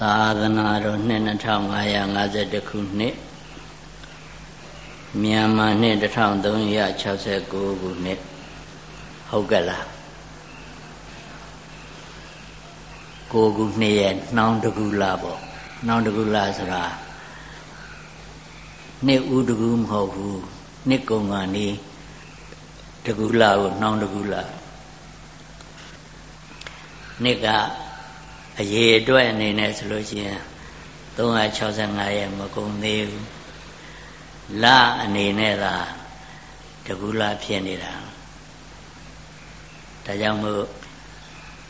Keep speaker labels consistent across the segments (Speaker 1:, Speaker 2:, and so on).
Speaker 1: သာသနာတော်နှစ်2552ခုနှစ်မြန်မာနှစ်1369ခုနှစ်ဟုတ်ကဲ့လားကိုခုနှစ်ရဲ့နှောင်းတကူလာပေါ့နှောင်းတကူလာဆိုတာနှစ်ဦးတကူမဟုတ်ဘူးနှစ်ကုံကနေတကူလာကိုနှောင်းတကူလာနှစ်က အရေးအတွက်အနေနဲ့ဆိုလို့ရှိရင်365ရက်မကုန်သေးဘူးလအနေနဲ့သာတကူလဖြစ်နေတာဒါကြောင့်မို့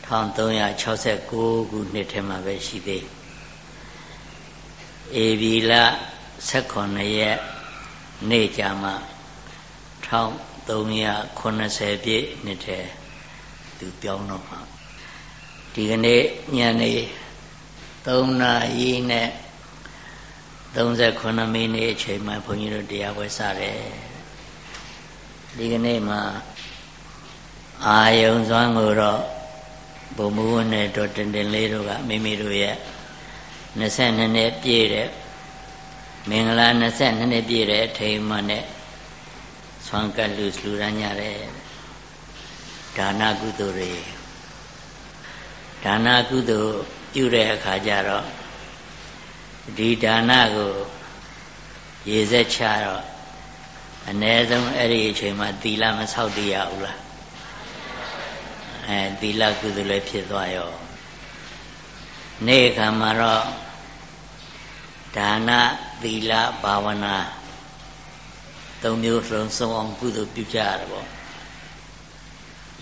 Speaker 1: 1369ခုနှစ်ထဲမှာပဲရှိသေးဧပြီလ18ရက်နေ့ကြမှာ1380ပြည့်နှစ်ထဲသူပြောင်းတော့မှာ ဒီကနေ့ညနေ3နာရီနဲ့38မိနစ်အချိန်မှဘုန်းကြီးတို့တရားပွဲစတယ်ဒီကနေ့မှာအာယုံစွမ်းကိုတော့ဘုံမူဝနဲ့တော်တင်တင်လေးတို့ကမိမိတို့ရဲ့22နှစ်ပြည့်တဲ့မင်္ဂလာ22နှစ်ပြည့်တဲ့အချိန်မှနဲ့ဆွမ်းကလူလှူဒန်းကြတဲ့ဒါနကုသိုလ်တွေ ဒါနကုသိုလ်ပြုတဲ့အခါကျတော့ဒီဒါနကိုရေစက်ချတော့အ ਨੇ ဆုံးအဲ့ဒီအချိန်မှာသီလမဆောက်တည်ရဘူးလားအဲသီလကုသိုလ်လည်းဖြစ်သွားရောနေ့ခါမှာတော့ဒါနသီလဘာဝနာသုံးမျိုးလုံးစုံအောင်ကုသိုလ်ပြုကြရတယ်ပေါ့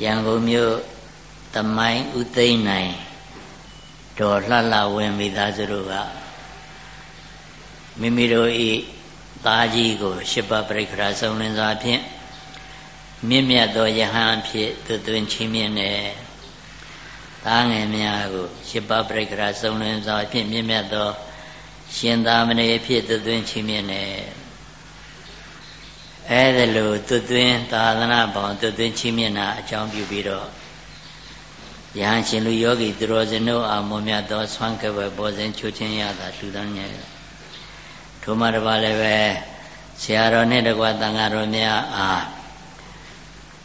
Speaker 1: ရန်ကုန်မြို့ တမိုင်းဥသိမ့်နိုင်ဒေါ်လှလှဝင်မိသားစုတို့ကမိမိတို့ဤသားကြီးကိုရှစ်ပတ်ပရိခရာဆုံးလင်းစွာဖြင့်မြင့်မြတ်သောယဟန်ဖြစ်သူသွင်းချင်းမြင့်တဲ့သားငယ်များကိုရှစ်ပတ်ပရိခရာဆုံးလင်းစွာဖြင့်မြင့်မြတ်သောရှင်သာမဏေဖြစ်သူသွင်းချင်းမြင့်တဲ့အဲဒါလိုသူသွင်းသာသနာပေါင်းသူသွင်းချင်းမြင့်တာအကြောင်းပြုပြီးတော့ ယဟန်ရှင်လူယောဂီသူတော်စင်တို့အာမောမြတ်သောဆွမ်းကပဲပေါ်စဉ်ချွချင်းရတာလူသားညဲထိုမှတပါလည်းပဲဆရာတော်နဲ့တကွာတန်ဃာတော်များအား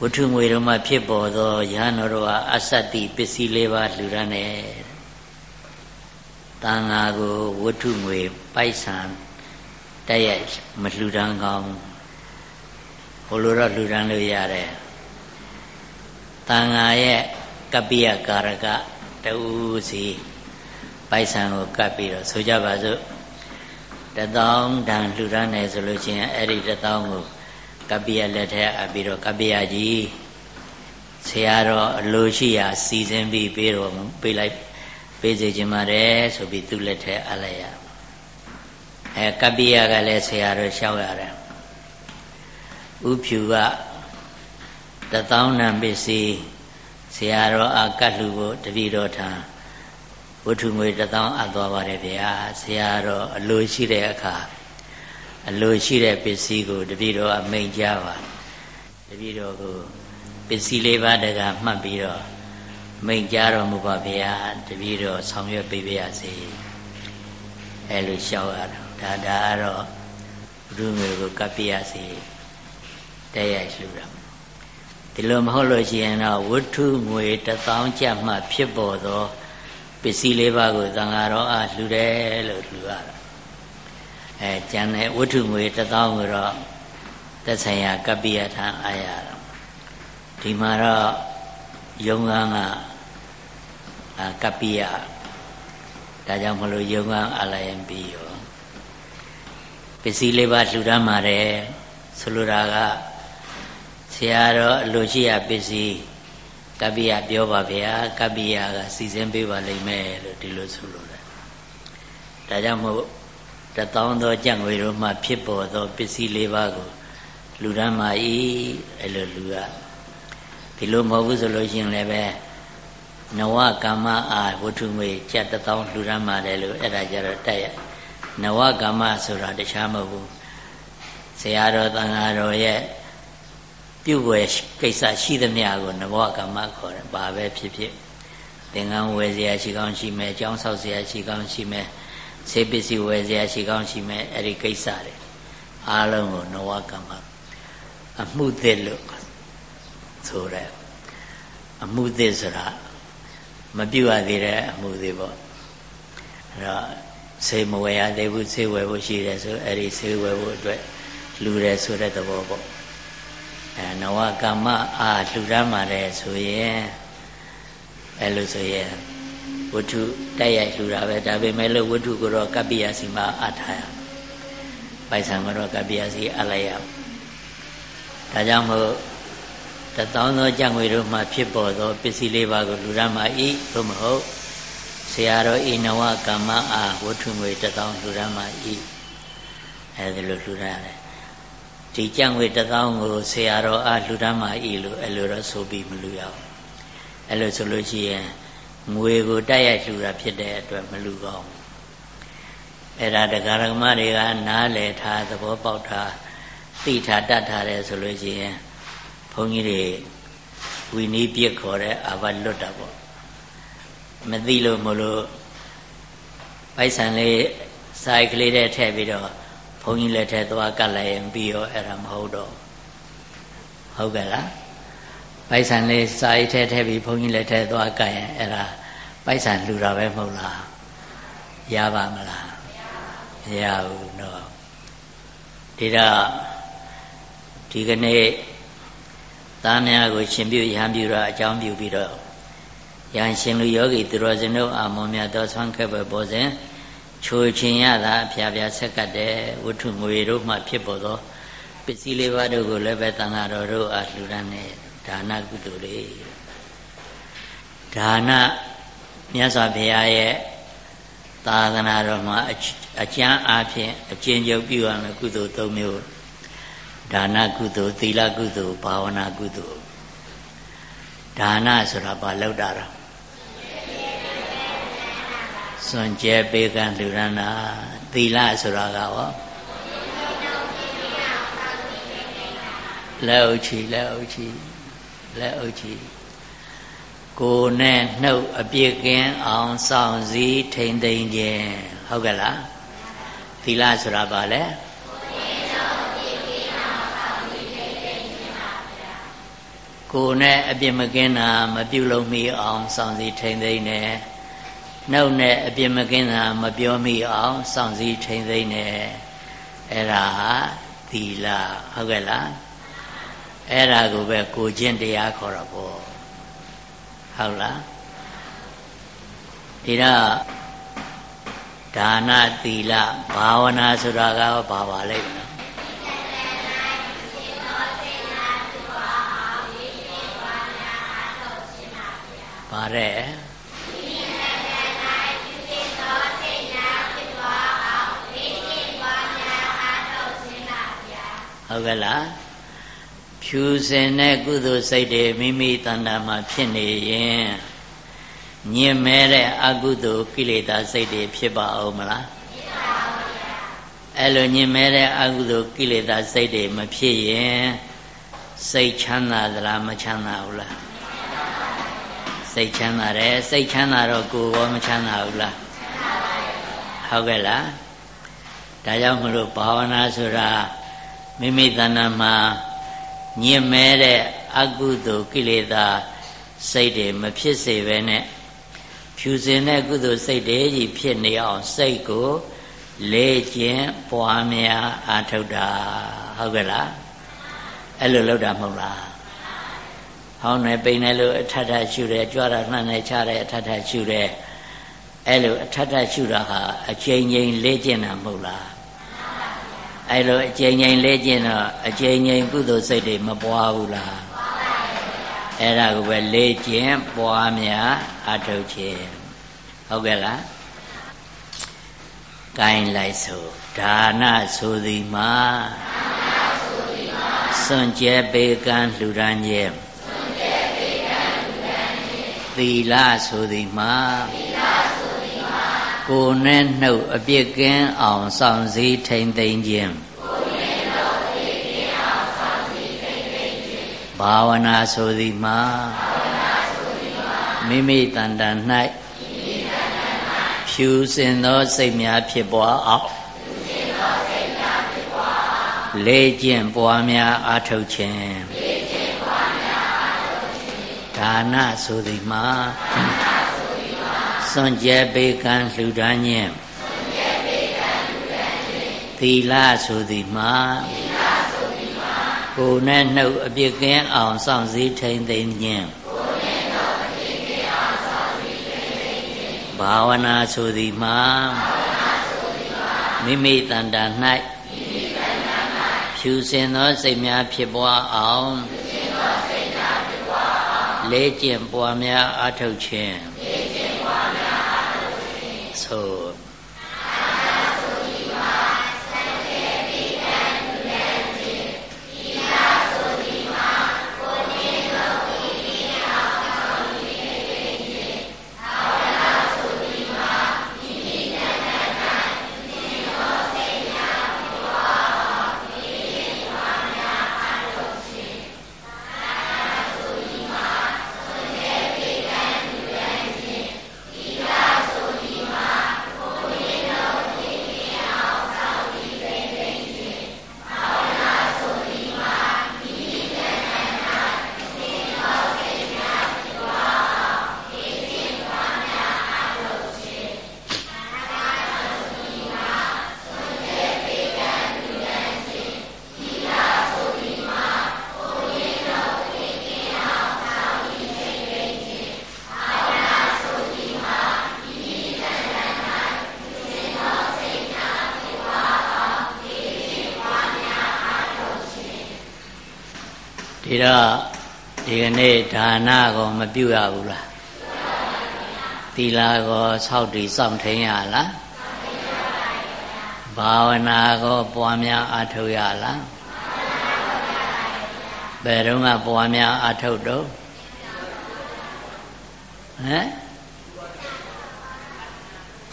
Speaker 1: ဝတ္ထုငွေတော်မှဖြစ်ပေါ်သောယဟန်တော်တို့ဟာအသတ္တိပစ္စည်းလေးပါးလှူဒန်းတယ်တန်ဃာကိုဝတ္ထုငွေပိုက်ဆံတက်ရမလှူဒန်းကောင်းဟိုလိုတော့လှူဒန်းလို့ရတယ်တန်ဃာရဲ့ ကပ္ပိယကာရကတူစီပိုက်ဆံကိုကပ်ပြီးတော့ဆိုကြပါစို့တသောင်းတန်လှူဒန်းတယ်ဆိုလို့ချင်းအဲ့ဒီတသောင်းကိုကပ္ပိယလက်ထက်အပ်ပြီးတော့ကပ္ပိယကြီးဆရာတော်အလိုရှိရာစီစဉ်ပြီးပေးတော်ပေးလိုက်ပေးစေခြင်းပါတယ်ဆိုပြီးသူ့လက်ထက်အပ်လိုက်ရအဲကပ္ပိယကလည်းဆရာတော်လျှောက်ရတယ်ဥဖြူကတသောင်းတန်ပစ္စည်း ဆရာတော်အကတ်လူကိုတပည့်တော်ထံဝတ္ထုငွေတသောင်းအပ်သွားပါတယ်ဗျာဆရာတော်အလိုရှိတဲ့အခါအလိုရှိတဲ့ပစ္စည်းကိုတပည့်တော်အမိန်ကြပါတပည့်တော်ကိုပစ္စည်းလေးပါးတကမှတ်ပြီးတော့မိန်ကြတော်မူပါဗျာတပည့်တော်ဆောင်ရွက်ပေးပါရစေအဲလိုလျှောက်ရတော့ဒါဒါကတော့ဘုရုငွေကိုကပ်ပြရစေတဲ့ရိုက်လှူတာ ဒီလိုမဟုတ်လို့ရှိရင်တော့ဝတ္ထုငွေတသောင်းကျပ်မှဖြစ်ပေါ်သောပစ္စည်းလေးပါးကိုသံဃာတော်အားလှူတယ်လို့လှူရတာအဲကျန်တဲ့ဝတ္ထုငွေတသောင်းကိုတော့သက်ဆိုင်ရာကပ္ပိယထံအားရတာဒီမှာတော့ယုံကန်းကကပ္ပိယဒါကြောင့်မလို့ယုံကန်းအလယံပြီးရောပစ္စည်းလေးပါးလှူဒန်းပါတယ်ဆိုလိုတာက ဆရာတော်အလိုရှိရပစ္စည်းကပ္ပိယပြောပါဗျာကပ္ပိယကစီစဉ်ပေးပါလိမ့်မယ်လို့ဒီလိုဆိုလိုတယ်ဒါကြောင့်မို့တသောသောကြံ့ငွေတို့မှဖြစ်ပေါ်သောပစ္စည်းလေးပါးကိုလူဒန်းမာဤအဲ့လိုလူကဒီလိုမဟုတ်ဘူးဆိုလို့ရှိရင်လည်းပဲနဝကမ္မအာဝတ္ထုငွေကျက်တသောလူဒန်းမာတယ်လို့အဲ့ဒါကြတော့တက်ရနဝကမ္မဆိုတာတခြားမဟုတ်ဘူးဆရာတော်တန်ဃာတော်ရဲ့ ပြုွယ်ကိစ္စရှိသမျှကိုနဘောကမ္မခေါ်တယ်ဘာပဲဖြစ်ဖြစ်သင်္ကန်းဝယ်စရာရှိကောင်းရှိမယ်အကြောင်းဆောက်စရာရှိကောင်းရှိမယ်ဆေးပစ္စည်းဝယ်စရာရှိကောင်းရှိမယ်အဲ့ဒီကိစ္စတွေအားလုံးကိုနဝကမ္မအမှုသစ်လို့ဆိုတဲ့အမှုသစ်ဆိုတာမပြုတ်ရသေးတဲ့အမှုသစ်ပေါ့အဲ့တော့ဆေးမဝယ်ရသေးဘူးဆေးဝယ်ဖို့ရှိတယ်ဆိုအဲ့ဒီဆေးဝယ်ဖို့အတွက်လူတယ်ဆိုတဲ့သဘောပေါ့ အဲနဝကမ္မအာလှူဒန်းပါတယ်ဆိုရင်အဲ့လိုဆိုရင်ဝတ္ထုတိုက်ရိုက်လှူတာပဲဒါပေမဲ့လို့ဝတ္ထုကိုတော့ကပ္ပိယစီမှာအထားရပိုက်ဆံကတော့ကပ္ပိယစီအလိုက်ရဒါကြောင့်မို့တသောသောကြံငွေတို့မှဖြစ်ပေါ်သောပစ္စည်းလေးပါးကိုလူရမှာဤသို့မဟုတ်ဆရာတော်ဤနဝကမ္မအားဝတ္ထုငွေတသောလူရမှာဤအဲဒီလိုလူရတယ် ဒီကြံငွေတသောကိုဆရာတော်အားလူရမှာဤလို့အဲ့လိုတော့ဆိုပြီးမလူရအောင်အဲ့လိုဆိုလို့ရှိရင်ငွေကိုတိုက်ရိုက်လှူတာဖြစ်တဲ့အတွက်မလူကောင်းအဲ့ဒါတရားဓမ္မတွေကနားလည်ထားသဘောပေါက်ထားသိထားတတ်ထားတယ်ဆိုလို့ရှိရင်ဘုန်းကြီးတွေဝီနီးပြစ်ခေါ်တဲ့အာဘလွတ်တာပေါ့မသိလို့မလို့ပိုက်ဆံလေးစာရိုက်ကလေးတဲ့ထည့်ပြီးတော့ ဘုန်းကြီးလက်ထဲသွားကတ်လိုက်ရင်ပြီးရောအဲ့ဒါမဟုတ်တော့ဟုတ်ကဲ့လားပိုက်ဆံလေးစာရိုက်ထဲထည့်ပြီးဘုန်းကြီးလက်ထဲသွားကတ်ရင်အဲ့ဒါပိုက်ဆံလှူတာပဲမဟုတ်လားရပါမလားမရဘူးတော့ဒီတော့ဒီကနေ့သားများကိုရှင်ပြုရဟန်းပြုတော့အကြောင်းပြုပြီးတော့ရဟန်းရှင်လူယောဂီသူတော်စင်တို့အာမောမြတ်သောဆွမ်းခဲ့ပဲပေါ်စဉ် ချိုချင်ရတာအဖျားဖျားဆက်ကတ်တဲ့ဝတ္ထုငွေတို့မှဖြစ်ပေါ်သောပစ္စည်းလေးပါးတို့ကိုလည်းပဲတန်ဃာတော်တို့အားလှူဒန်းတဲ့ဒါနကုသိုလ်လေးဒါနမြတ်စွာဘုရားရဲ့သာသနာတော်မှာအကျမ်းအားဖြင့်အကျဉ်းချုပ်ပြုရမယ်ကုသိုလ်၃မျိုးဒါနကုသိုလ်သီလကုသိုလ်ဘာဝနာကုသိုလ်ဒါနဆိုတာဘာလောက်တာတော့ စွန့်ကြဲပေးကံလူရဏသီလဆိုတာကရောလက်အုပ်ချီလက်အုပ်ချီလက်အုပ်ချီကိုယ်နဲ့နှုတ်အပြစ်ကင်းအောင်စောင့်စည်းထိမ့်သိမ့်ခြင်းဟုတ်ကဲ့လားသီလဆိုတာဘာလဲကိုယ်နဲ့အပြစ်မကင်းတာမပြုလုပ်မိအောင်စောင့်စည်းထိမ့်သိမ့်တယ် နှုတ်နဲ့အပြစ်မကင်းတာမပြောမိအောင်စောင့်စည်းထိမ့်သိမ့်တယ်အဲ့ဒါဟာသီလဟုတ်ကဲ့လားအဲ့ဒါကိုပဲကိုချင်းတရားခေါ်တာပေါ့ဟုတ်လားဒီတော့ဒါနသီလဘာဝနာဆိုတာကဘာပါလိမ့်မလဲပါတဲ့ ဟုတ်ကဲ့လားဖြူစင်တဲ့ကုသိုလ်စိတ်တွေမိမိတဏ္ဍာမှာဖြစ်နေရင်ညင်မဲတဲ့အကုသိုလ်ကိလေသာစိတ်တွေဖြစ်ပါအောင်မလားဖြစ်ပါဘူးဗျာအဲ့လိုညင်မဲတဲ့အကုသိုလ်ကိလေသာစိတ်တွေမဖြစ်ရင်စိတ်ချမ်းသာသလားမချမ်းသာဘူးလားစိတ်ချမ်းသာတယ်စိတ်ချမ်းသာတော့ကိုယ်ရောမချမ်းသာဘူးလားဟုတ်ကဲ့လားဒါကြောင့်မလို့ဘာဝနာဆိုတာ မိမိတဏ္ဍာမှာညင်မဲတဲ့အကုသိုလ်ကိလေသာစိတ်တွေမဖြစ်စေဘဲနဲ့ဖြူစင်တဲ့ကုသိုလ်စိတ်တွေကြီးဖြစ်နေအောင်စိတ်ကိုလေ့ကျင့်ပွားများအားထုတ်တာဟုတ်ကဲ့လားအဲ့လိုလုပ်တာမဟုတ်လားဟောင်းနေပိန်နေလို့အထထရှုတယ်ကြွားတာနှံ့နေချတယ်အထထရှုတယ်အဲ့လိုအထထရှုတာဟာအချိန်ချင်းလေ့ကျင့်တာမဟုတ်လား အဲ့လိုအချိန်ချင်းလေ့ကျင့်တော့အချိန်ချင်းကုသိုလ်စိတ်တွေမပွားဘူးလားအဲ့ဒါကိုပဲလေ့ကျင့်ပွားများအထုတ်ခြင်းဟုတ်ကဲ့လားကိုင်းလိုက်ဆိုဒါနဆိုသည်မှာစွန့်ကြဲပေကံလှူဒန်းခြင်းသီလဆိုသည်မှာ ကိုယ်နဲ့နှုတ်အပြစ်ကင်းအောင်စောင့်စည်းထိမ့်သိမ့်ခြင်းဘာဝနာဆိုသည်မှာမိမိတန်တန်၌ဖြူစင်သောစိတ်များဖြစ်ပွားအောင်လေးကျင့်ပွားများအားထုတ်ခြင်းဒါနဆိုသည်မှာ စွန့်ကြဲပေကံလှူဒန်းခြင်းသီလဆိုသည်မှာကိုယ်နဲ့နှုတ်အပြစ်ကင်းအောင်စောင့်စည်းထိန်သိမ်းခြင်းဘာဝနာဆိုသည်မှာမိမိတန်တာ၌ဖြူစင်သောစိတ်များဖြစ်ပွားအောင်လေးကျင့်ပွားများအထုတ်ခြင်းဆို ဒီ တော့ဒီကနေ့ဒါနကောမပြုရဘူးလားသီလကောဆောက်တည်စောင့်ထိန်ရလားဘာဝနာကောပွားများအားထုတ်ရလားဘယ်တော့ကပွားများအားထုတ်တော့ဟမ်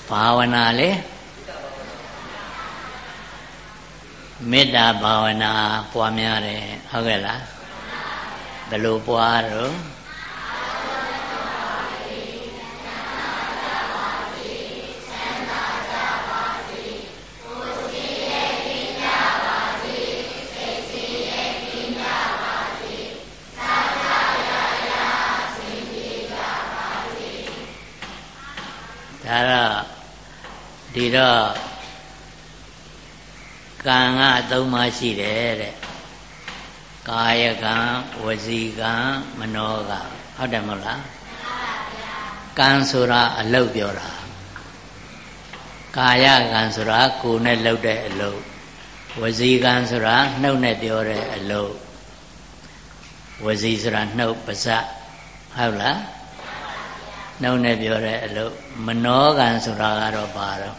Speaker 1: ဘာဝနာလေမေတ္တာဘာဝနာပွားများတယ်ဟုတ်ကဲ့လား ဘယ်လိုပွားတော့ဒါတော့ဒီတော့ကံကသုံးပါးရှိတယ်တဲ့ ကာယကံဝစီကံမနောကံဟုတ်တယ်မဟုတ်လားကံဆိုတာအလုတ်ပြောတာကာယကံဆိုတာကိုယ်နဲ့လှုပ်တဲ့အလုတ်ဝစီကံဆိုတာနှုတ်နဲ့ပြောတဲ့အလုတ်ဝစီဆိုတာနှုတ်ပါးစပ်ဟုတ်လားနှုတ်နဲ့ပြောတဲ့အလုတ်မနောကံဆိုတာကတော့ဘာတော့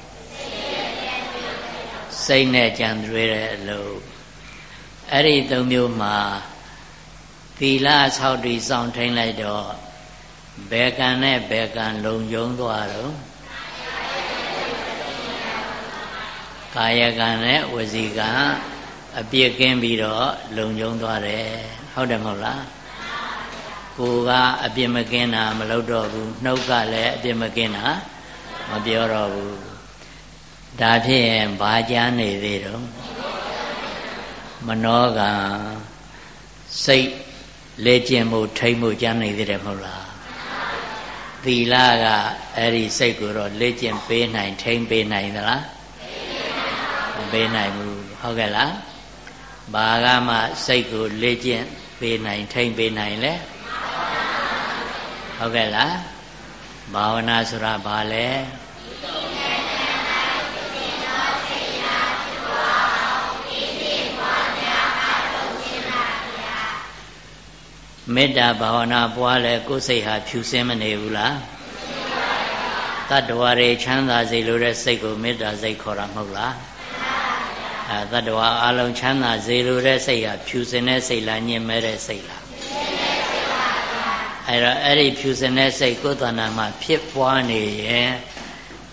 Speaker 1: စိတ်နဲ့ကြံတွေးတဲ့အလုတ် အဲ့ဒီသုံးမျိုးမှာသီလဆောက်တည်ဆောင်ထိန်လိုက်တော့ဘယ်ကံနဲ့ဘယ်ကံလုံယုံသွားတော့ကာယကံနဲ့ဝစီကံအပြစ်ကင်းပြီးတော့လုံယုံသွားတယ်ဟုတ်တယ်မဟုတ်လားကိုကအပြစ်မကင်းတာမလုပ်တော့ဘူးနှုတ်ကလည်းအပြစ်မကင်းတာမပြောတော့ဘူးဒါဖြင့်ဘာကြားနေသေးတော့ မနောကစိတ်လေ့ကျင့်မှုထိမ့်မှုကြမ်းနေသေးတယ်မဟုတ်လားသီလကအဲ့ဒီစိတ်ကိုတော့လေ့ကျင့်ပေးနိုင်ထိမ့်ပေးနိုင်သလားမပေးနိုင်ဘူးဟုတ်ကဲ့လားဘာကမှစိတ်ကိုလေ့ကျင့်ပေးနိုင်ထိမ့်ပေးနိုင်လဲဟုတ်ကဲ့လားဘာဝနာဆိုတာဘာလဲ မေတ္တာဘာဝနာပွားလဲကိုယ်စိတ်ဟာဖြူစင်းမနေဘူးလားတတ္တဝါတွေချမ်းသာစေလိုတဲ့စိတ်ကိုမေတ္တာစိတ်ခေါ်တာမဟုတ်လားအဲတတ္တဝါအလုံးချမ်းသာစေလိုတဲ့စိတ်ဟာဖြူစင်တဲ့စိတ်လားညင်မဲတဲ့စိတ်လားအဲ့တော့အဲ့ဒီဖြူစင်တဲ့စိတ်ကိုယ်တဏ္ဍာမှာဖြစ်ပွားနေရင်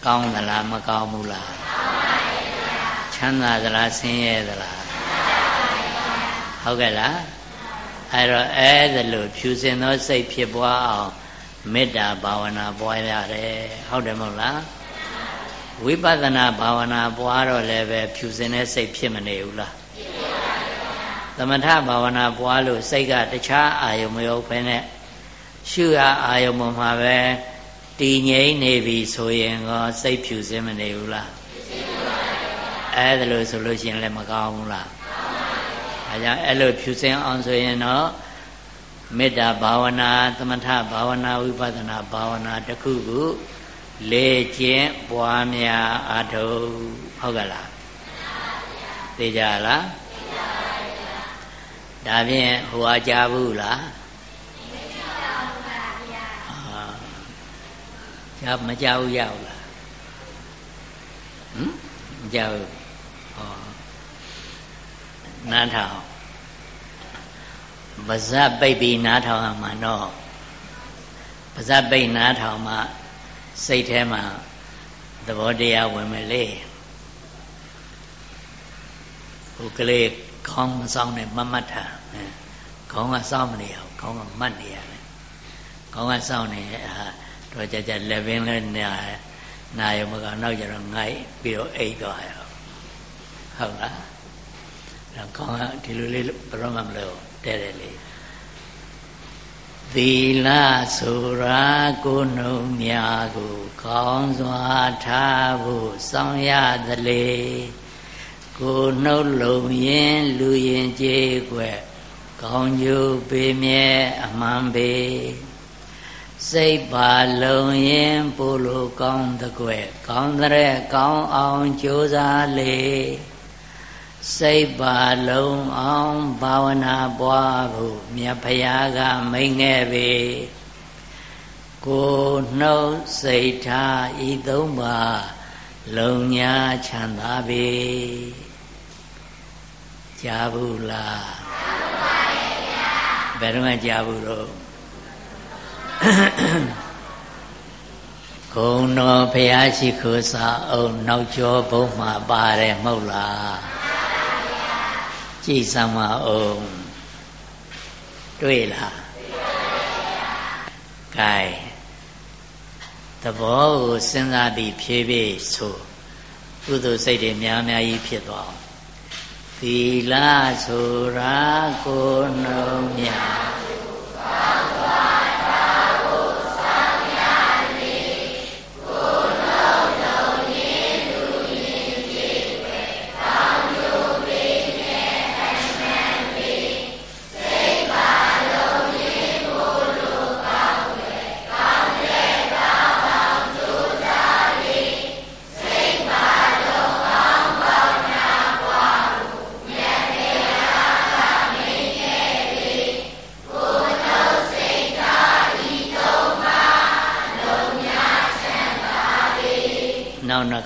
Speaker 1: ကောင်းသလားမကောင်းဘူးလားချမ်းသာသလားဆင်းရဲသလားဟုတ်ကဲ့လား အဲ့တော့အဲ့ဒါလို့ဖြူစင်သောစိတ်ဖြစ်ပွားအောင်မေတ္တာဘာဝနာပွားရတယ်ဟုတ်တယ်မဟုတ်လားဝိပဿနာဘာဝနာပွားတော့လည်းပဲဖြူစင်တဲ့စိတ်ဖြစ်မနေဘူးလားသမထဘာဝနာပွားလို့စိတ်ကတခြားအာယုံမရောက်ဖ ೇನೆ ရှုရအာယုံမှာပဲတည်ငြိမ်နေပြီဆိုရင်ကောစိတ်ဖြူစင်မနေဘူးလားအဲ့ဒါလို့ဆိုလို့ရှိရင်လည်းမကောင်းဘူးလား အဲကြောင့်အဲ့လိုဖြူစင်အောင်ဆိုရင်တော့မေတ္တာဘာဝနာသမထဘာဝနာဝိပဿနာဘာဝနာတစ်ခုခုလေ့ကျင့်ပွားများအားထုတ်ဟုတ်ကလားသိကြလားဒါဖြင့်ဟိုအားကြဘူးလားကြာမကြောက်ရောက်လားဟမ်မကြောက်ဟော နားထောင်ပါဇက်ပိတ်ပြီးနားထောင်မှတော့ပါဇက်ပိတ်နားထောင်မှစိတ်ထဲမှာသဘောတရားဝင်မယ်လေဟိုကလေးခေါင်းမဆောင်နဲ့မမတ်တာခေါင်းကစောင့်မနေအောင်ခေါင်းကမတ်နေရတယ်ခေါင်းကစောင့်နေဟာတော့ကြကြလက်ပင်လဲနာနာရမကနောက်ကျတော့ငိုက်ပြီးတော့အိတ်သွားရဟုတ်လားဒါ ခေါင်းကဒီလိုလေးဘယ်တော့မှမလို့တဲ့တယ်လေသီလဆိုရာကိုနှုံများကိုကောင်းစွာထားဖို့စောင့်ရသလေကိုနှုတ်လုံးရင်လူရင်ကြေးွယ်ကောင်းကျိုးပေးမြဲအမှန်ပေစိတ်ပါလုံးရင်ပို့လို့ကောင်းတဲ့ကွယ်ကောင်းတဲ့ကောင်းအောင်ကြိုးစားလေ စိတ်ပါလုံးအောင်ဘာဝနာပွားဖို့မြတ်ဖရာကမိန်ခဲ့ပေကိုနှုတ်စိတ်ထားဤသုံးပါလုံညာချမ်းသာပေကြားဘူးလားကြားပါရဲ့ဗျာဘယ်တော့မှကြားဘူးတော့ဂုံတော်ဖရာရှိခိုးစာအုပ်နောက်ကျော်ဘုံမှာပါတယ်မဟုတ်လား ကြည်စမ်းမအောင်တွေ့လားကဲသဘောကိုစဉ်းစားပြီးဖြည်းဖြည်းဆိုကုသိုလ်စိတ်တွေများများကြီးဖြစ်သွားအောင်သီလဆိုရာကိုနှုံးမြနော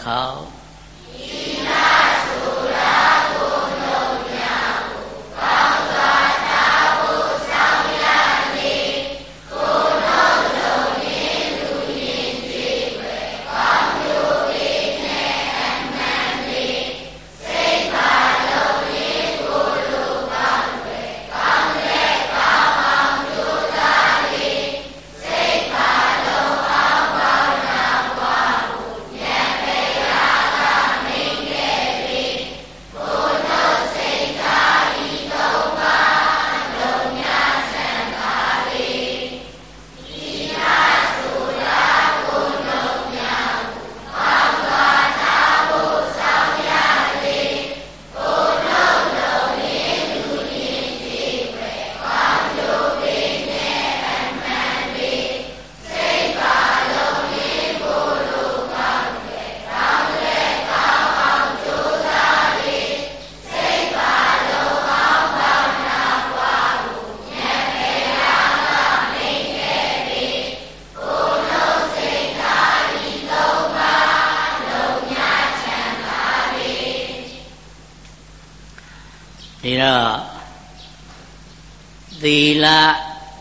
Speaker 1: ခေါင်း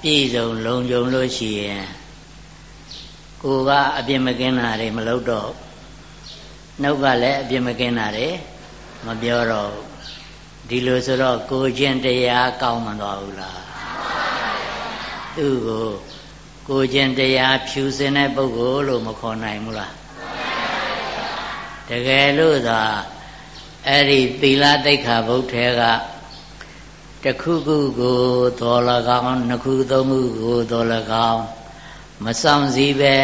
Speaker 1: ပြည့်စုံလုံခြုံလို့ရှိရင်ကိုကအပြစ်မကင်းတာတွေမလုပ်တော့နှုတ်ကလည်းအပြစ်မကင်းတာတွေမပြောတော့ဒီလိုဆိုတော့ကိုချင်းတရားကောင်းမှန်သွားဘူးလားသူ့ကိုကိုကျင်တရားဖြူစင်တဲ့ပုဂ္ဂိုလ်လို့မခေါ်နိုင်ဘူးလားတကယ်လို့သာအဲ့ဒီသီလတိတ်ခါဘုတ်ထဲက တခုခုကိုတော်၎င်းနှစ်ခုသုံးခုကိုတော်၎င်းမဆောင်စည်းပဲ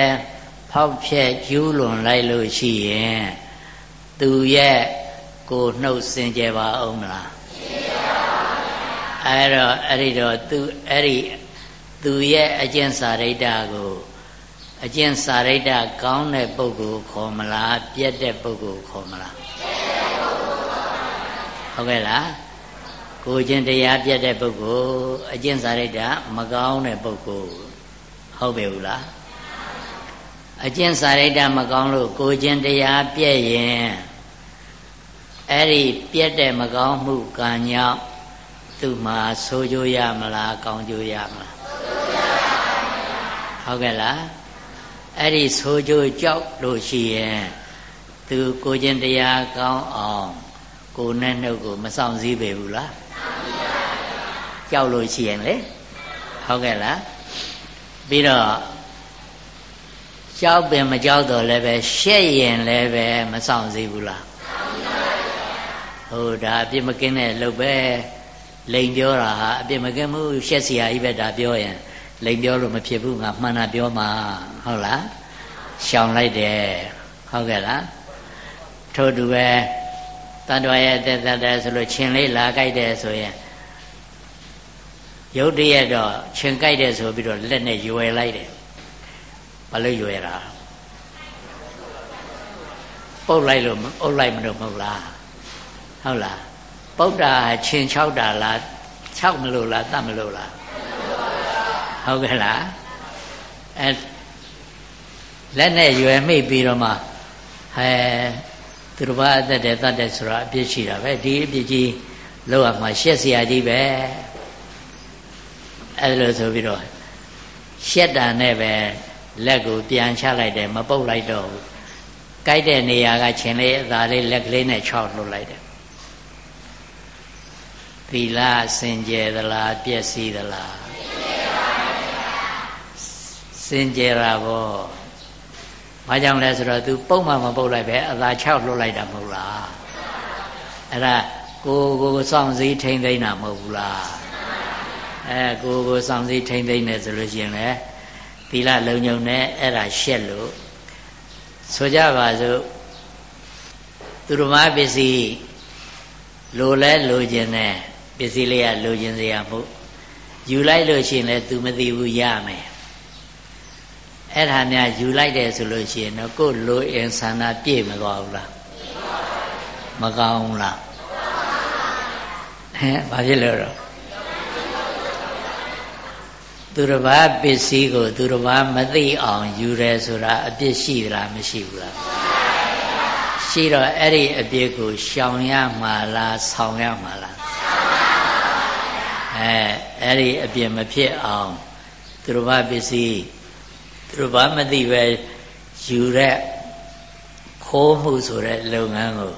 Speaker 1: ဖောက်ဖျက်ကျူးလွန်လိုက်လို့ရှိရင်သူရဲ့ကိုနှုတ်စင်ကြပါအောင်မလားအဲ့တော့အဲ့ဒီတော့သူအဲ့ဒီသူရဲ့အကျင့်စာရိတ္တကိုအကျင့်စာရိတ္တကောင်းတဲ့ပုဂ္ဂိုလ်ခေါ်မလားပြက်တဲ့ပုဂ္ဂိုလ်ခေါ်မလားဟုတ်ကဲ့လား ကိုကျင့်တရားပြက်တဲ့ပုဂ္ဂိုလ်အကျင့်စာရိတ္တမကောင်းတဲ့ပုဂ္ဂိုလ်ဟုတ်ပြီဘူးလားအကျင့်စာရိတ္တမကောင်းလို့ကိုကျင့်တရားပြက်ရင်အဲ့ဒီပြက်တဲ့မကောင်းမှုကံကြောင့်သူ့မှာဆိုးကြရမလားကောင်းကြရမလားဟုတ်ကဲ့လားအဲ့ဒီဆိုးကြကြောက်လို့ရှိရင်သူကိုကျင့်တရားကောင်းအောင်ကိုနဲ့နှုတ်ကိုမဆောင်စည်းပေဘူးလား ကြောက်လို့ရှိရင်လေဟုတ်ကဲ့လားပြီးတော့ကြောက်ပင်မကြောက်တော့လည်းပဲရှက်ရင်လည်းပဲမဆောင်စေဘူးလားဟိုဒါအပြစ်မကင်းတဲ့လုပ်ပဲလိန်ပြောတာဟာအပြစ်မကင်းမှုရှက်စရာကြီးပဲဒါပြောရင်လိန်ပြောလို့မဖြစ်ဘူးငါမှန်တာပြောမှာဟုတ်လားရှောင်လိုက်တယ်ဟုတ်ကဲ့လားထို့တူပဲ တန်တော်ရဲ့တက်တက်တယ်ဆိုလို့ရှင်လေးလာကြိုက်တယ်ဆိုရင်ရုတ်တရက်တော့ရှင်ကြိုက်တယ်ဆိုပြီးတော့လက်နဲ့ရွယ်လိုက်တယ်ဘာလို့ရွယ်တာပုတ်လိုက်လို့အုပ်လိုက်မလို့မဟုတ်လားဟုတ်လားပုတ်တာရှင်၆တာလား၆မလို့လားတတ်မလို့လားဟုတ်ကဲ့လားအဲလက်နဲ့ရွယ်မိတ်ပြီးတော့မှဟဲ သူတစ်ပါးအသက်တယ်တတ်တယ်ဆိုတာအပြစ်ရှိတာပဲဒီအပြစ်ကြီးလောက်ရမှာရှက်เสียကြီးပဲအဲလိုဆိုပြီးတော့ရှက်တာနဲ့ပဲလက်ကိုပြန်ချလိုက်တယ်မပုတ်လိုက်တော့ဘူးကြိုက်တဲ့နေရာကခြင်လေးအသာလေးလက်ကလေးနဲ့ခြောက်လှုပ်လိုက်တယ်သီလစင်ကြယ်သလားပြည့်စည်သလားစင်ကြယ်တာဘော ဘာကြောင့်လဲဆိုတော့ तू ပုံမှန်မပုတ်လိုက်ပဲအသာ6လွတ်လိုက်တာမဟုတ်လားအဲ့ဒါကိုကိုစောင့်စည်းထိမ့်သိမ့်တာမဟုတ်ဘူးလားအဲကိုကိုစောင့်စည်းထိမ့်သိမ့်နေဆိုလို့ရှိရင်လေသီလလုံုံနဲ့အဲ့ဒါရှက်လို့ဆိုကြပါစို့သူတော်မပစ္စည်းလိုလဲလိုခြင်းနဲ့ပစ္စည်းလေးကလိုခြင်းစရာမဟုတ်ယူလိုက်လို့ရှိရင်လည်း तू မသိဘူးရမယ် အဲ့ဒါများယူလိုက်တယ်ဆိုလို့ရှိရင်တော့ကိုယ်လိုအင်ဆန္ဒပြည့်မသွားဘူးလားမကောင်းဘူးလားဟဲ့ဘာဖြစ်လို့တော့သူတစ်ပါးပစ္စည်းကို သူတစ်ပါးမသိအောင်ယူတယ်ဆိုတာအပြစ်ရှိသလားမရှိဘူးလားရှိတော့အဲ့ဒီအပြစ်ကိုရှောင်ရမှာလားဆောင်ရမှာလားအဲအဲ့ဒီအပြစ်မဖြစ်အောင်သူတစ်ပါးပစ္စည်း သူတို့ဘာမသိပဲယူတဲ့ခိုးမှုဆိုတဲ့လုပ်ငန်းကို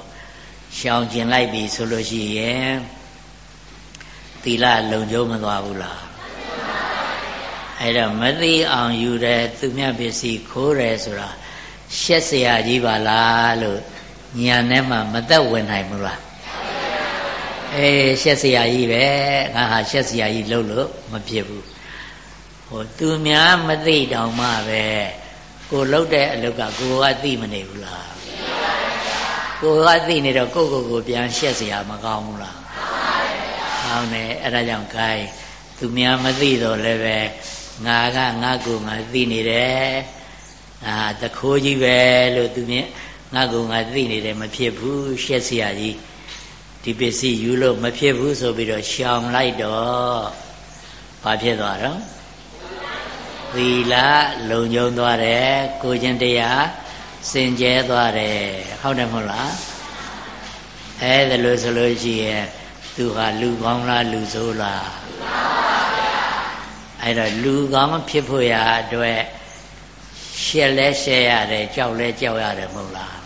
Speaker 1: ရှောင်ကျင်လိုက်ပြီဆိုလို့ရှိရင်သီလလုံခြုံမသွားဘူးလားအဲ့တော့မသိအောင်ယူတယ်သူမြတ်ပစ္စည်းခိုးတယ်ဆိုတာရှက်เสียကြီးပါလားလို့ညာထဲမှာမသက်ဝင်နိုင်ဘူးလားအေးရှက်เสียကြီးပဲငါဟာရှက်เสียကြီးလုပ်လို့မဖြစ်ဘူး ဟိုသူများမသိတောင်မှပဲကိုလှုပ်တဲ့အလုပ်ကကိုကသိမနေဘူးလားကိုကသိနေတော့ကိုကိုကိုပြန်ရှက်เสียမကောင်းဘူးလားကောင်းတယ်အဲ့ဒါကြောင့် gain သူများမသိတော့လည်းပဲငါကငါကိုငါသိနေတယ်အာတခိုးကြီးပဲလို့သူမြင်ငါကိုငါသိနေတယ်မဖြစ်ဘူးရှက်เสียကြီးဒီပစ္စည်းယူလို့မဖြစ်ဘူးဆိုပြီးတော့ရှောင်လိုက်တော့ဘာဖြစ်သွားတော့ သီလလုံခြုံသွားတယ်ကိုကျင်တရားစင်ကြဲသွားတယ်ဟုတ်တယ်မဟုတ်လားအဲဒါလို့ဆိုလို့ရှိရင်သူဟာလူကောင်းလားလူဆိုးလားအဲ့တော့လူကောင်းဖြစ်ဖို့ရအတွက်ရှက်လဲရှက်ရတယ်ကြောက်လဲကြောက်ရတယ်မဟုတ်လား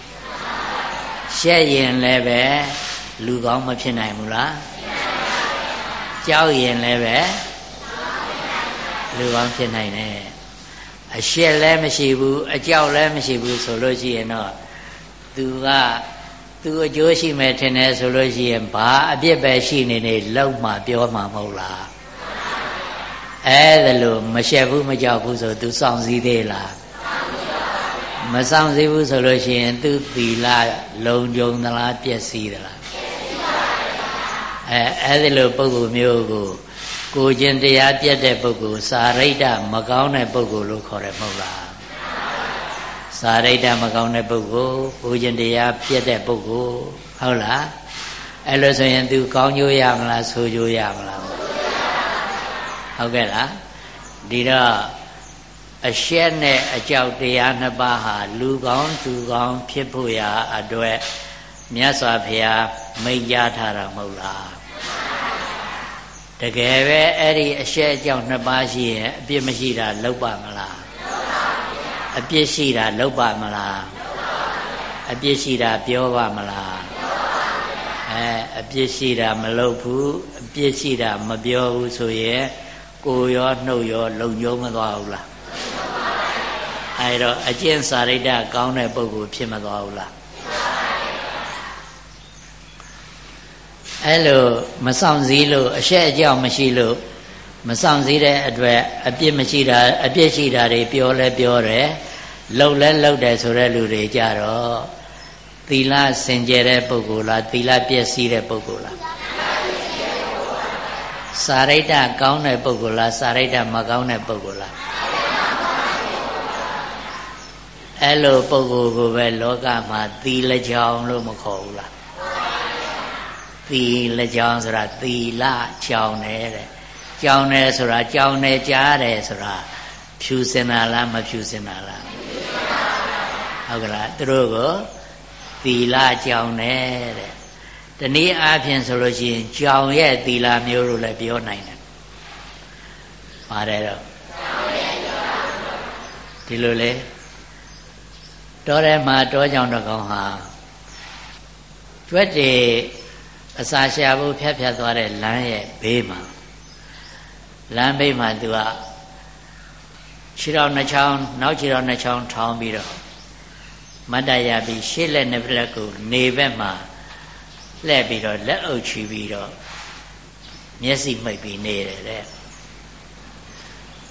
Speaker 1: ရှက်ရင်လည်းပဲလူကောင်းမဖြစ်နိုင်ဘူးလားကြောက်ရင်လည်းပဲ လူကောင်းဖြစ်နိုင်တယ်အရှက်လည်းမရှိဘူးအကြောက်လည်းမရှိဘူးဆိုလို့ရှိရင်တော့သူကသူအကျိုးရှိမယ်ထင်တယ်ဆိုလို့ရှိရင်ဘာအပြစ်ပဲရှိနေနေလောက်မှပြောမှာမဟုတ်လားအဲ့ဒါလို့မရှက်ဘူးမကြောက်ဘူးဆိုသူစောင့်စည်းသေးလားမစောင့်စည်းဘူးဆိုလို့ရှိရင်သူသီလလုံခြုံသလားပျက်စီးသလားအဲအဲ့ဒီလိုပုဂ္ဂိုလ်မျိုးကို ကိုကျင်တရားပြတ်တဲ့ပုဂ္ဂိုလ်စာရိတ္တမကောင်းတဲ့ပုဂ္ဂိုလ်လို့ခေါ်တယ်မဟုတ်လားစာရိတ္တမကောင်းတဲ့ပုဂ္ဂိုလ်ကိုကျင်တရားပြတ်တဲ့ပုဂ္ဂိုလ်ဟုတ်လားအဲ့လိုဆိုရင် तू ကောင်းကျိုးရမလားဆိုးကျိုးရမလားဟုတ်ကဲ့လားဒီတော့အရှက်နဲ့အကြောက်တရားနှစ်ပါးဟာလူကောင်းသူကောင်းဖြစ်ဖို့ရာအတွက်မြတ်စွာဘုရားမိန့်ကြားထားတာမဟုတ်လား တကယ်ပဲအဲ့ဒီအရှက်အကြောက်နှစ်ပါးရှိရင်အပြစ်မရှိတာလောက်ပါမလားအပြစ်ရှိတာလောက်ပါမလားအပြစ်ရှိတာပြောပါမလားအဲအပြစ်ရှိတာမလုပ်ဘူးအပြစ်ရှိတာမပြောဘူးဆိုရင်ကိုရောနှုတ်ရောလုံညုံမသွားဘူးလားအဲတော့အကျင့်စာရိတ္တကောင်းတဲ့ပုဂ္ဂိုလ်ဖြစ်မသွားဘူးလား အဲ့လိုမဆောင်စည်းလို့အရှက်အကြောင်းမရှိလို့မဆောင်စည်းတဲ့အတွက်အပြစ်မရှိတာအပြစ်ရှိတာတွေပြောလဲပြောတယ်လှုပ်လဲလှုပ်တယ်ဆိုတဲ့လူတွေကြတော့သီလစင်ကြယ်တဲ့ပုဂ္ဂိုလ်လားသီလပြည့်စည်တဲ့ပုဂ္ဂိုလ်လားစာရိတ္တကောင်းတဲ့ပုဂ္ဂိုလ်လားစာရိတ္တမကောင်းတဲ့ပုဂ္ဂိုလ်လားအဲ့လိုပုဂ္ဂိုလ်ကိုပဲလောကမှာသီလကြောင်လို့မခေါ်ဘူးလား သီလကြောင်ဆိုတာသီလကြောင်တယ်တဲ့ကြောင်တယ်ဆိုတာကြောင်တယ်ကြားတယ်ဆိုတာဖြူစင်တာလားမဖြူစင်တာလားဟုတ်ကလားသူတို့ကိုသီလကြောင်တယ်တဲ့တနည်းအားဖြင့်ဆိုလို့ရှိရင်ကြောင်ရဲ့သီလမျိုးလို့လည်းပြောနိုင်တယ်ပါတယ်တော့ဒီလိုလေတောထဲမှာတောကြောင်တကောင်ဟာကျွတ်တွေ အစာရှာဖို့ဖြတ်ဖြတ်သွားတဲ့လမ်းရဲ့ဘေးမှာလမ်းဘေးမှာသူကခြေတော်နှချောင်းနောက်ခြေတော်နှချောင်းထောင်းပြီးတော့မတ္တရပြီးရှေ့လက်နှစ်ဖက်ကိုနေဘက်မှာလှည့်ပြီးတော့လက်အုပ်ချီပြီးတော့မျက်စိမှိတ်ပြီးနေတယ်တဲ့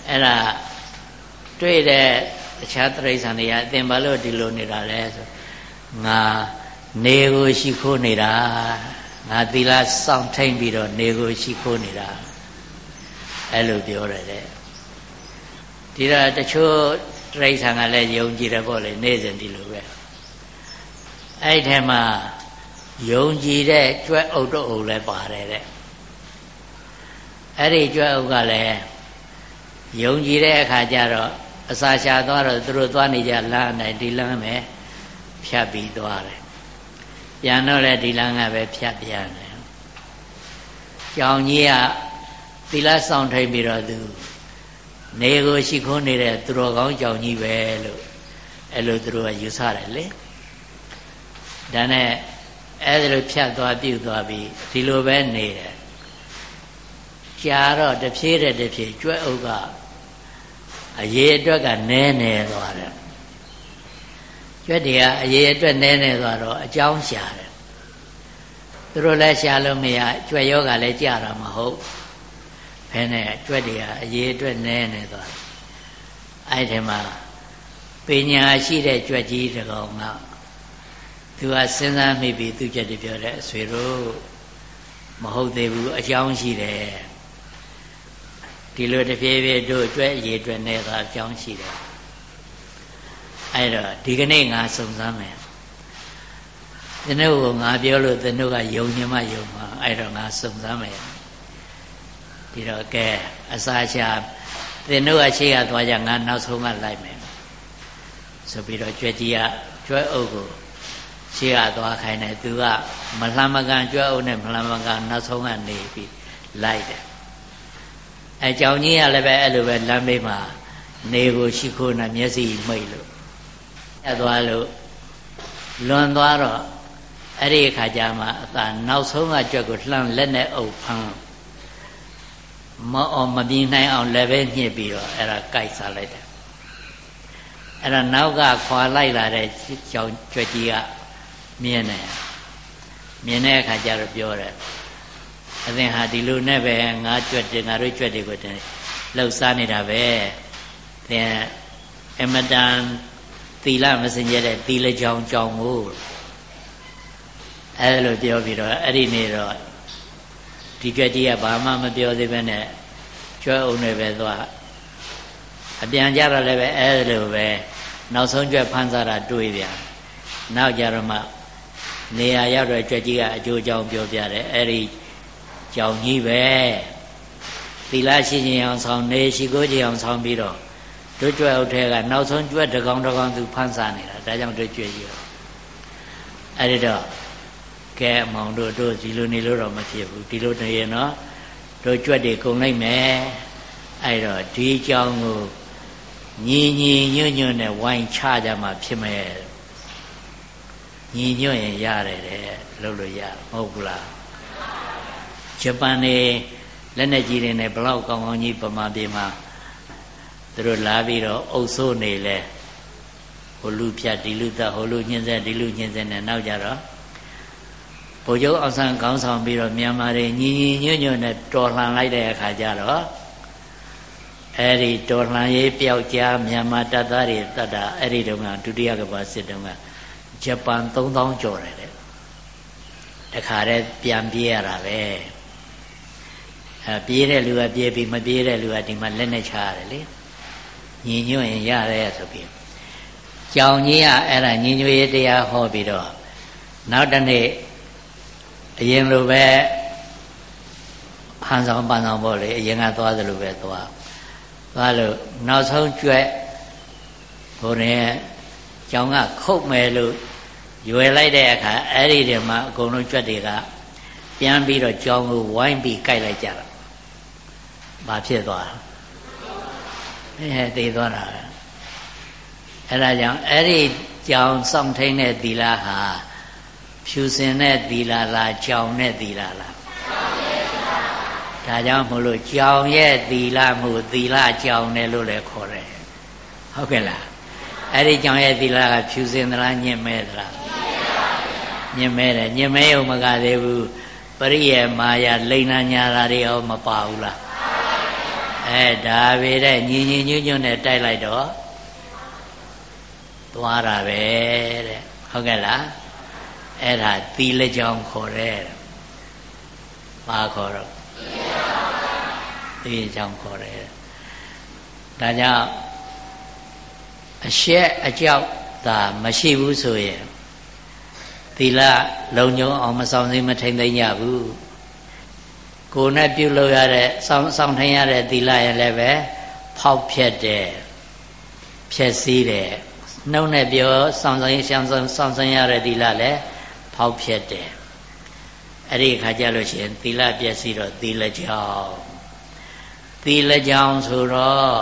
Speaker 1: အဲ့ဒါတွေ့တဲ့အခြားတိရစ္ဆာန်တွေကအသင်ဘာလို့ဒီလိုနေတာလဲဆိုငါနေကိုရှိခိုးနေတာ ငါသီလစောင့်ထိန်ပြီးတော့နေကိုရှိခိုးနေတာအဲ့လိုပြောတယ်တဲ့ဒီတော့တချို့တိရစ္ဆာန်ကလည်းယုံကြည်တယ်ပေါ့လေနေ့စဉ်ဒီလိုပဲအဲ့ဒီထဲမှာယုံကြည်တဲ့ကြွက်အုပ်တော့အုပ်လည်းပါတယ်တဲ့အဲ့ဒီကြွက်အုပ်ကလည်းယုံကြည်တဲ့အခါကျတော့အစာရှာသွားတော့သူတို့သွားနေကြလမ်းနဲ့ဒီလမ်းပဲဖြတ်ပြီးသွားတယ် ပြန်တော့လည်းဒီလမ်းကပဲဖြတ်ပြန်တယ်ကြောင်ကြီးကသီလဆောင်ထိန်ပြီးတော့သူနေကိုရှိခိုးနေတဲ့သူတော်ကောင်းကြောင်ကြီးပဲလို့အဲ့လိုသူတို့ကယူဆတယ်လေဒါနဲ့အဲ့ဒါလိုဖြတ်သွားပြုတ်သွားပြီးဒီလိုပဲနေတယ်ကြာတော့တဖြည်းတဲ့တဖြည်းကျွဲ့အုပ်ကအရေးအတွက်ကနဲနေသွားတယ် ကျွဲ့တွေကအရေးအတွက်နဲနေသွားတော့အကြောင်းရှာတယ်သူတို့လည်းရှာလို့မရကျွဲ့ယောဂလည်းကြတာမဟုတ်ဘယ်နဲ့ကျွဲ့တွေကအရေးအတွက်နဲနေသွားအဲ့ဒီမှာပညာရှိတဲ့ကြွက်ကြီးတကောင်ကသူကစဉ်းစားမိပြီးသူကြက်တွေပြောတဲ့အဆွေတို့မဟုတ်သေးဘူးအကြောင်းရှိတယ်ဒီလိုတဖြည်းဖြည်းတို့အတွက်အရေးအတွက်နဲ့သာအကြောင်းရှိတယ် အဲ့တော့ဒီကနေ့ငါစုံစမ်းမယ်သင်တို့ကငါပြောလို့သင်တို့ကယုံညမယုံမှာအဲ့တော့ငါစုံစမ်းမယ်ဒီတော့ကဲအစာရှာသင်တို့ကရှေ့ကသွားကြငါနောက်ဆုံးကလိုက်မယ်ဆိုပြီးတော့ကြွက်ကြီးကကြွက်အုပ်ကိုရှေ့ကသွားခိုင်းတယ်သူကမလှမ်းမကန်ကြွက်အုပ်နဲ့မလှမ်းမကန်နောက်ဆုံးကနေပြီးလိုက်တယ်အဲကြောင်ကြီးကလည်းပဲအဲ့လိုပဲလမ်းမေးမှာနေကိုရှိခိုးနေမျက်စိမိတ်လို့ အဲ့သွားလို့လွန်သွားတော့အဲ့ဒီအခါကျမှအသာနောက်ဆုံးကကြွက်ကိုလှမ်းလက်နဲ့အုပ်ဖမ်းမအောင်မပြင်းနိုင်အောင်လည်းပဲညှစ်ပြီးတော့အဲ့ဒါကြိုက်စားလိုက်တယ်အဲ့ဒါနောက်ကခွာလိုက်လာတဲ့ကြောင်ကြွက်ကြီးကမြင်တယ်မြင်တဲ့အခါကျတော့ပြောတယ်အသင်ဟာဒီလိုနဲ့ပဲငါကြွက်တယ်ငါတို့ကြွက်တွေကိုတင်လှုပ်ရှားနေတာပဲသင်အမတန် သီလမစင်ကြတဲ့သီလကြောင်ကြောင်ကိုအဲလိုပြောပြီးတော့အဲ့ဒီနေ့တော့ဒီကြွက်ကြီးကဘာမှမပြောသေးဘဲနဲ့ကျွဲအောင်တွေပဲသွားအပြန်ကြတော့လည်းပဲအဲလိုပဲနောက်ဆုံးကြွက်ဖန်စားတာတွေးပြန်နောက်ကြတော့မှနေရာရောက်တော့ကြွက်ကြီးကအကျိုးကြောင့်ပြောပြတယ်အဲ့ဒီကြောင်ကြီးပဲသီလရှိခြင်းအောင်ဆောင်နေရှိကိုခြင်းအောင်ဆောင်ပြီးတော့ တို့ကြွက်အုပ်ထဲကနောက်ဆုံးကြွက်တကောင်တကောင်သူဖန်စားနေတာဒါကြောင့်တို့ကြွက်ကြီးတော့အဲ့ဒီတော့ကဲအမောင်တို့တို့ဒီလိုနေလို့တော့မဖြစ်ဘူးဒီလိုနေရင်တော့တို့ကြွက်တွေကုန်လိုက်မယ်အဲ့တော့ဒီကြောင်ကိုညီညီညွတ်ညွတ်နဲ့ဝိုင်းချကြမှာဖြစ်မယ်ညီညွတ်ရင်ရတယ်တဲ့လုပ်လို့ရမဟုတ်ဘူးလားဂျပန်နေလက်နဲ့ကြီးတွေနဲ့ဘလောက်ကောင်းကောင်းကြီးပမာပြေမှာ သူတို့လာပြီးတော့အုပ်စိုးနေလဲဟိုလူဖြတ်ဒီလူသက်ဟိုလူညင်းဆက်ဒီလူညင်းဆက်နဲ့နောက်ကြတော့ဗိုလ်ချုပ်အောင်ဆန်းခေါင်းဆောင်ပြီးတော့မြန်မာတွေညီညီညွတ်ညွတ်နဲ့တော်လှန်လိုက်တဲ့အခါကျတော့အဲ့ဒီတော်လှန်ရေးပျောက်ကြားမြန်မာတပ်သားတွေတတ်တာအဲ့ဒီတုန်းကဒုတိယကမ္ဘာစစ်တုန်းကဂျပန်3000ကျော်တယ်တဲ့တခါတည်းပြန်ပြေးရတာပဲအဲပြေးတဲ့လူကပြေးပြီးမပြေးတဲ့လူကဒီမှာလက်နဲ့ချရတယ်လေ ညီညွတ်ရင်ရတယ်ဆိုပြီးကြောင်ကြီးကအဲ့ဒါညီညွတ်ရေးတရားဟောပြီးတော့နောက်တနေ့အရင်လိုပဲဟန်ဆောင်ပန်းဆောင်ပေါ့လေအရင်ကသွားသလိုပဲသွားသွားလို့နောက်ဆုံးကျွဲ့ဟိုနေကျောင်းကခုတ်မယ်လို့ရွယ်လိုက်တဲ့အခါအဲ့ဒီတည်းမှာအကုန်လုံးကျွတ်တွေကပြန်ပြီးတော့ကျောင်းကိုဝိုင်းပြီးကြိုက်လိုက်ကြတာဘာဖြစ်သွား အဲသိသွားတာအဲ့ဒါကြောင့်အဲ့ဒီကျောင်းစောင့်ထိန်တဲ့သီလဟာဖြူစင်တဲ့သီလလားကြောင်တဲ့သီလလားဒါကြောင့်မို့လို့ကြောင်ရဲ့သီလမှုသီလကြောင်တယ်လို့လည်းခေါ်တယ်ဟုတ်ကဲ့လားအဲ့ဒီကြောင်ရဲ့သီလကဖြူစင်သလားညင်မဲသလားညင်မဲတယ်ညင်မဲုံမကသေးဘူးပရိယေမာယာလိန်နာညာတာတွေရောမပါဘူးလား အဲဒါပဲတဲ့ညီညီညွတ်ညွတ်နဲ့တိုက်လိုက်တော့သွားတာပဲတဲ့ဟုတ်ကဲ့လားအဲ့ဒါသီလကြောင်ခေါ်တယ်ဘာခေါ်တော့သီလကြောင်ခေါ်တယ်ဒါကြောင့်အရှက်အကြောက်သာမရှိဘူးဆိုရင်သီလလုံညုံအောင်မဆောင်စိမထိန်သိမ့်ရဘူး ကိုယ်နဲ့ပြုလုပ်ရတဲ့စောင့်စောင့်ထိုင်ရတဲ့သီလရင်လည်းပဲဖောက်ဖြက်တယ်ဖြက်စည်းတယ်နှုတ်နဲ့ပြောစောင့်ဆိုင်ရှောင်းဆောင်စောင့်ဆိုင်ရတဲ့သီလလည်းဖောက်ဖြက်တယ်အဲ့ဒီခါကျလို့ရှိရင်သီလပြည့်စည်တော့သီလကြောင်းသီလကြောင်းဆိုတော့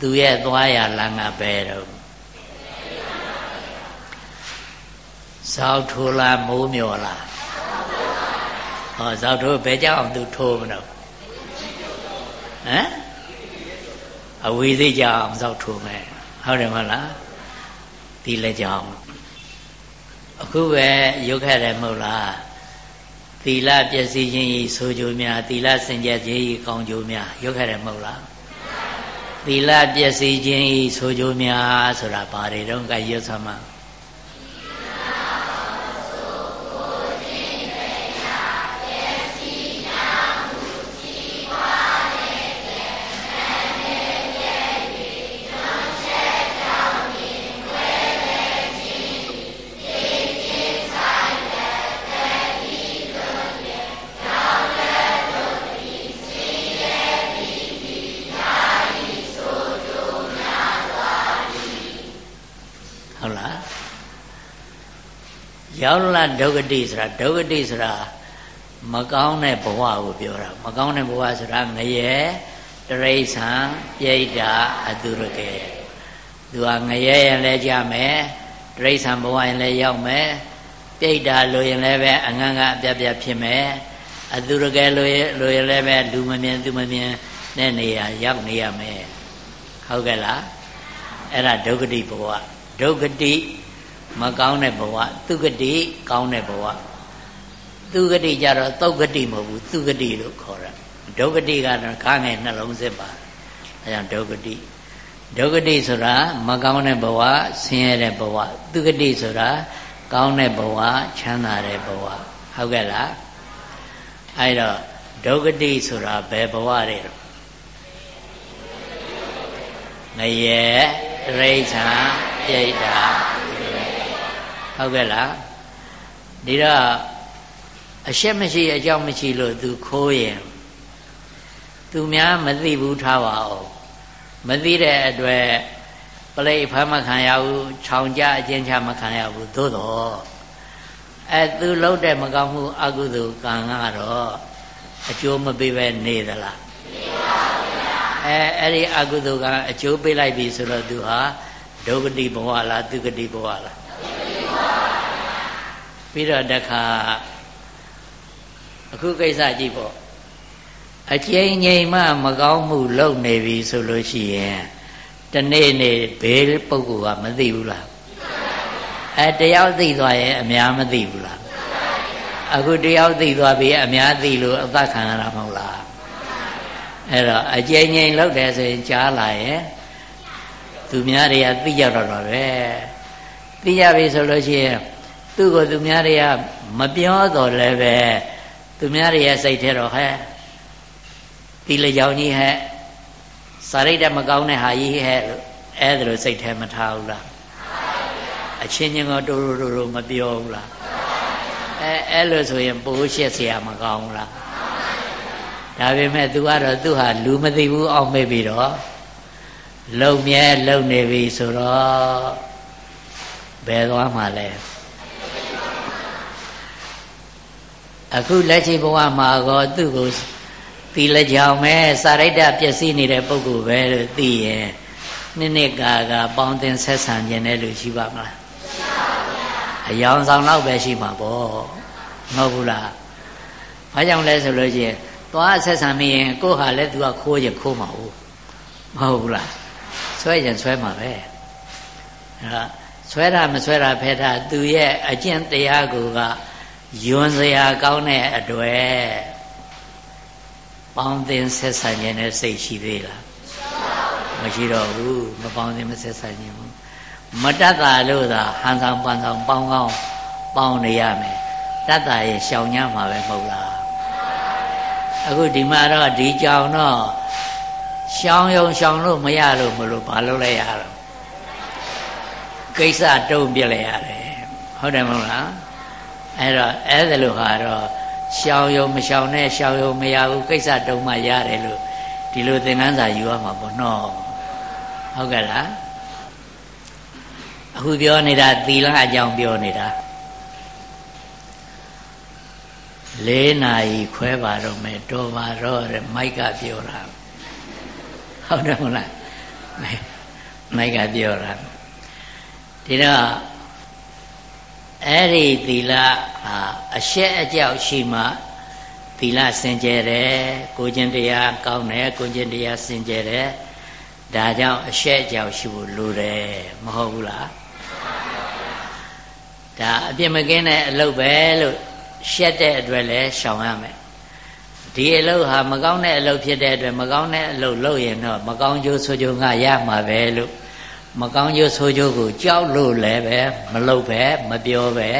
Speaker 1: သူရဲ့သွားရလမ်းကပဲတော့ဇောက်ထိုးလားမိုးမြော်လား ဟောဇောက်ထိုးဘယ်ကြောင့်သူထိုးမလို့ဟမ်အဝီသိကြောင့်ဇောက်ထိုးမယ်ဟုတ်တယ်မဟုတ်လားဒီလက်ကြောင့်အခုပဲရုပ်ခဲ့တယ်မဟုတ်လားသီလပျက်စီးခြင်းဤဆိုကြများသီလစင်ကြယ်ခြင်းဤကောင်းကျိုးများရုပ်ခဲ့တယ်မဟုတ်လားသီလပျက်စီးခြင်းဤဆိုကြများဆိုတာဘာတွေတော့ကရွတ်ဆမှာ ရောက်လာဒုက္ကတိဆိုတာဒုက္ကတိဆိုတာမကောင်းတဲ့ဘဝကိုပြောတာမကောင်းတဲ့ဘဝဆိုတာငရဲတရိษံပြိဋ္ဌာအတုရကေသူကငရဲရင်လည်းကြမယ်တရိษံဘဝရင်လည်းရောက်မယ်ပြိဋ္ဌာလိုရင်လည်းပဲအငန်းကအပြတ်ပြတ်ဖြစ်မယ်အတုရကေလိုရင်လိုရင်လည်းပဲလူမမြင်သူမမြင်တဲ့နေရာရောက်နေရမယ်ဟုတ်ကဲ့လားအဲ့ဒါဒုက္ခတိဘဝဒုက္ခတိ မကောင်းတဲ့ဘဝသူဂတိကောင်းတဲ့ဘဝသူဂတိကြတော့သုတ်ဂတိမဟုတ်ဘူးသူဂတိလို့ခေါ်တာဒုက္ခတိကတော့ခါငယ်နှလုံးစစ်ပါအဲကြောင့်ဒုက္ခတိဒုက္ခတိဆိုတာမကောင်းတဲ့ဘဝဆင်းရဲတဲ့ဘဝသူဂတိဆိုတာကောင်းတဲ့ဘဝချမ်းသာတဲ့ဘဝဟုတ်ကဲ့လားအဲဒါဒုက္ခတိဆိုတာဘယ်ဘဝတွေငရေတိဋ္ဌာပြိဋ္ဌာ ဟုတ်ကဲ့လားဒီတော့အရှက်မရှိအကြောင်းမရှိလို့သူခိုးရင်သူများမသိဘူးထားပါအောင်မသိတဲ့အတွက်ပလိဖမ်းမခံရဘူးခြောင်ကြအကျဉ်းချမခံရဘူးသို့တော့အဲသူလှုပ်တဲ့မကောင်းမှုအကုသိုလ်ကံကတော့အကျိုးမပေးပဲနေသလားနေပါဘူးဗျာအဲအဲ့ဒီအကုသိုလ်ကအကျိုးပေးလိုက်ပြီဆိုတော့သူဟာဒုက္ခတိဘဝလားသူကတိဘဝလား ပြီးတော့တခါအခုကိစ္စကြည့်ပေါ့အကျဉ်းငိမ်မှမကောင်းမှုလုပ်နေပြီဆိုလို့ရှိရင်တနေ့နေ့ဘေးပုဂ္ဂိုလ်ကမသိဘူးလားအဲတယောက်သိသွားရင်အများမသိဘူးလားအခုတယောက်သိသွားပြီအများသိလို့အသက်ခံရတာမဟုတ်လားအဲ့တော့အကျဉ်းငိမ်လုပ်တယ်ဆိုရင်ကြားလာရင်သူများတွေကသိကြတော့တော့ပဲသိကြပြီဆိုလို့ရှိရင် သူ့ကိုသူများတွေကမပြောတော့လည်းပဲသူများတွေရဲ့စိတ်ထဲတော့ဟဲ့ဒီလေကြောင်ကြီးဟဲ့စာရိတ္တမကောင်းတဲ့ဟာကြီးဟဲ့လို့အဲ့ဒါလိုစိတ်ထဲမထားဘူးလားအချင်းချင်းကတူတူတူမပြောဘူးလားအဲအဲ့လိုဆိုရင်ပိုးရှက်เสียမကောင်းဘူးလားဒါပေမဲ့ तू ကတော့သူဟာလူမသိဘူးအောင်မေ့ပြီးတော့လုံမြဲလုံနေပြီဆိုတော့ဘယ်သွားမှလဲ အခုလက်ရှိဘဝမှာကောသူ့ကိုသီလကြောင်ပဲစာရိတ္တပျက်စီးနေတဲ့ပုဂ္ဂိုလ်ပဲလို့သိရင်နှစ်နှစ်ကာကပေါင်းတင်ဆက်ဆံခြင်းနဲ့လို့ရှိပါမလားမရှိပါဘူးအယောင်ဆောင်တော့ပဲရှိမှာပေါ့မဟုတ်ဘူးလားဘာကြောင့်လဲဆိုလို့ရှိရင်သွားဆက်ဆံမိရင်ကိုယ့်ဟာလည်းသူကခိုးရင်ခိုးမှာဟုတ်မဟုတ်ဘူးလားဆွဲရင်ဆွဲမှာပဲအဲဆွဲတာမဆွဲတာဖဲတာသူရဲ့အကျင့်တရားကိုက ယွန်စရာကောင်းတဲ့အတွက်ပေါင်းသင်ဆက်ဆံခြင်းနဲ့စိတ်ရှိသေးလားမရှိတော့ဘူးမပေါင်းသင်မဆက်ဆံခြင်းဘူးမတတ်တာလို့သာဟန်ဆောင်ပန်ဆောင်ပေါင်းကောင်းပေါင်းနေရမယ်တတ်တာရဲ့ရှောင်ညမှာပဲမဟုတ်လားအခုဒီမှာတော့ဒီကြောင်တော့ရှောင်ယုံရှောင်လို့မရလို့မလို့ဘာလုပ်လိုက်ရတော့ကိစ္စတုံးပြလိုက်ရတယ်ဟုတ်တယ်မဟုတ်လား အဲ့တော့အဲ့ဒါလို့ဟာတော့ရှောင်ယုံမရှောင်နဲ့ရှောင်ယုံမရဘူးကိစ္စတုံးမှရတယ်လို့ဒီလိုသင်ခန်းစာယူရမှာပေါ့နော်ဟုတ်ကဲ့လားအခုပြောနေတာသီလအကြောင်းပြောနေတာလေးနာရီခွဲပါတော့မယ်တော်ပါတော့တဲ့မိုက်ကပြောတာဟုတ်တယ်မလားမိုက်ကပြောတာဒီတော့ အဲ့ဒီသီလဟာအရှက်အကြောက်ရှိမှသီလစင်ကြယ်တယ်ကိုကျင့်တရားကောင်းတယ်ကိုကျင့်တရားစင်ကြယ်တယ်ဒါကြောင့်အရှက်အကြောက်ရှိဖို့လိုတယ်မဟုတ်ဘူးလားဒါအပြစ်မကင်းတဲ့အလုပ်ပဲလို့ရှက်တဲ့အတွက်လည်းရှောင်ရမယ်ဒီအလုပ်ဟာမကောင်းတဲ့အလုပ်ဖြစ်တဲ့အတွက်မကောင်းတဲ့အလုပ်လုပ်ရင်တော့မကောင်းကျိုးဆိုးကျိုးငါရမှာပဲလို့ မကောင်းကျိုးဆိုးကျိုးကိုကြောက်လို့လည်းပဲမလုပ်ပဲမပြောပဲ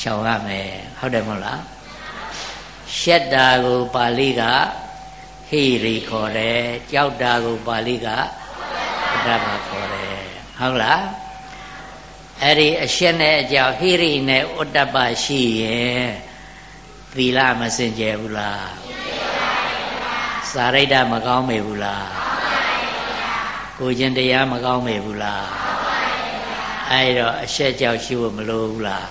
Speaker 1: ရှောင်ရမယ်ဟုတ်တယ်မဟုတ်လားရှက်တာကိုပါဠိကဟိရိခေါ်တယ်ကြောက်တာကိုပါဠိကပဒမခေါ်တယ်ဟုတ်လားအဲ့ဒီအရှက်နဲ့အကြောက်ဟိရိနဲ့ဥတ္တပရှိရင်သီလမစင်ကြယ်ဘူးလားစာရိတ္တမကောင်းမေဘူးလား ကိုကျင်တရားမကောင်းမေဘူးလားအဲ့တော့အရှက်ကြောက်ရှိဖို့မလိုဘူးလား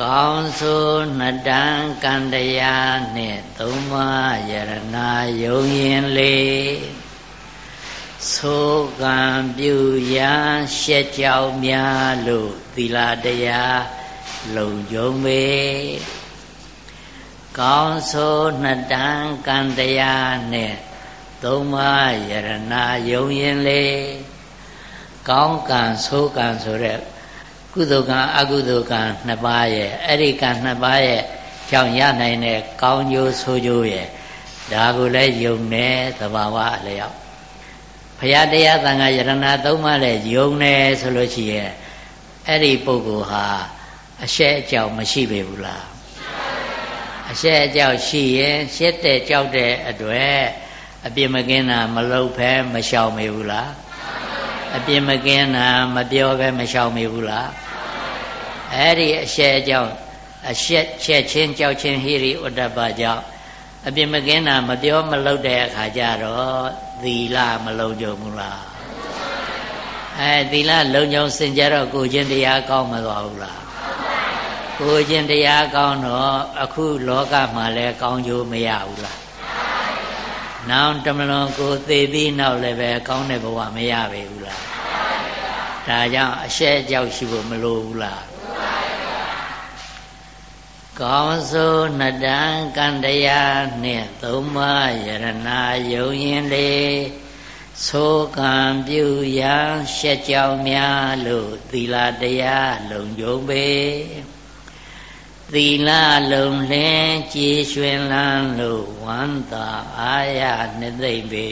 Speaker 1: ကောင်းဆိုနှစ်တန်ကံတရားနဲ့သုံးပါးယရနာယုံရင်လေဆိုကံပြုရာရှက်ကြောက်များလို့သီလတရားလုံကြုံပေ ကောင်းဆိုနှစ်တန်ကံတရားနဲ့သုံးပါးယရနာယုံရင်လေကောင်းကံဆိုးကံဆိုတဲ့ကုသိုလ်ကံအကုသိုလ်ကံနှစ်ပါးရဲ့အဲ့ဒီကံနှစ်ပါးရဲ့ကြောင့်ရနိုင်တဲ့ကောင်းကျိုးဆိုးကျိုးရဲ့ဒါကိုလည်းယုံတယ်သဘာဝအလျောက်ဘုရားတရားသံဃာယရဏသုံးပါးလည်းယုံတယ်ဆိုလို့ရှိရဲ့အဲ့ဒီပုဂ္ဂိုလ်ဟာအရှက်အကြောက်မရှိပေဘူးလား အရှက်အကြောက်ရှိရင်ရှက်တဲ့ကြောက်တဲ့အတွက်အပြစ်မကင်းတာမလုပ်ဖဲမရှောင်မေဘူးလားအပြစ်မကင်းတာမပြောပဲမရှောင်မေဘူးလားအဲ့ဒီအရှက်အကြောက်အရှက်ချက်ချင်းကြောက်ချင်းဟိရိဥဒ္ဒပကြောင့်အပြစ်မကင်းတာမပြောမလုပ်တဲ့အခါကျတော့သီလမလုံးကြဘူးလားအဲသီလလုံးကြုံစင်ကြတော့ကိုချင်းတရားကောင်းမသွားဘူးလား ကိုချင်းတရားကောင်းတော့အခုလောကမှာလည်းကောင်းကျိုးမရဘူးလားနောင်တမလွန်ကိုသေပြီးနောက်လည်းပဲကောင်းတဲ့ဘဝမရပေဘူးလားဒါကြောင့်အရှက်အကြောက်ရှိဖို့မလိုဘူးလားကောင်းဆိုနှစ်တန်ကံတရားနှင့်သုံးပါးယရနာယုံရင်လေဆိုကံပြုရန်ရှက်ကြောင်များလို့သီလတရားလုံကြုံပေ သီလလုံလင်းကြည်ရွှင်လန်းလို့ဝမ်းသာအာရနှစ်သိမ့်ပေ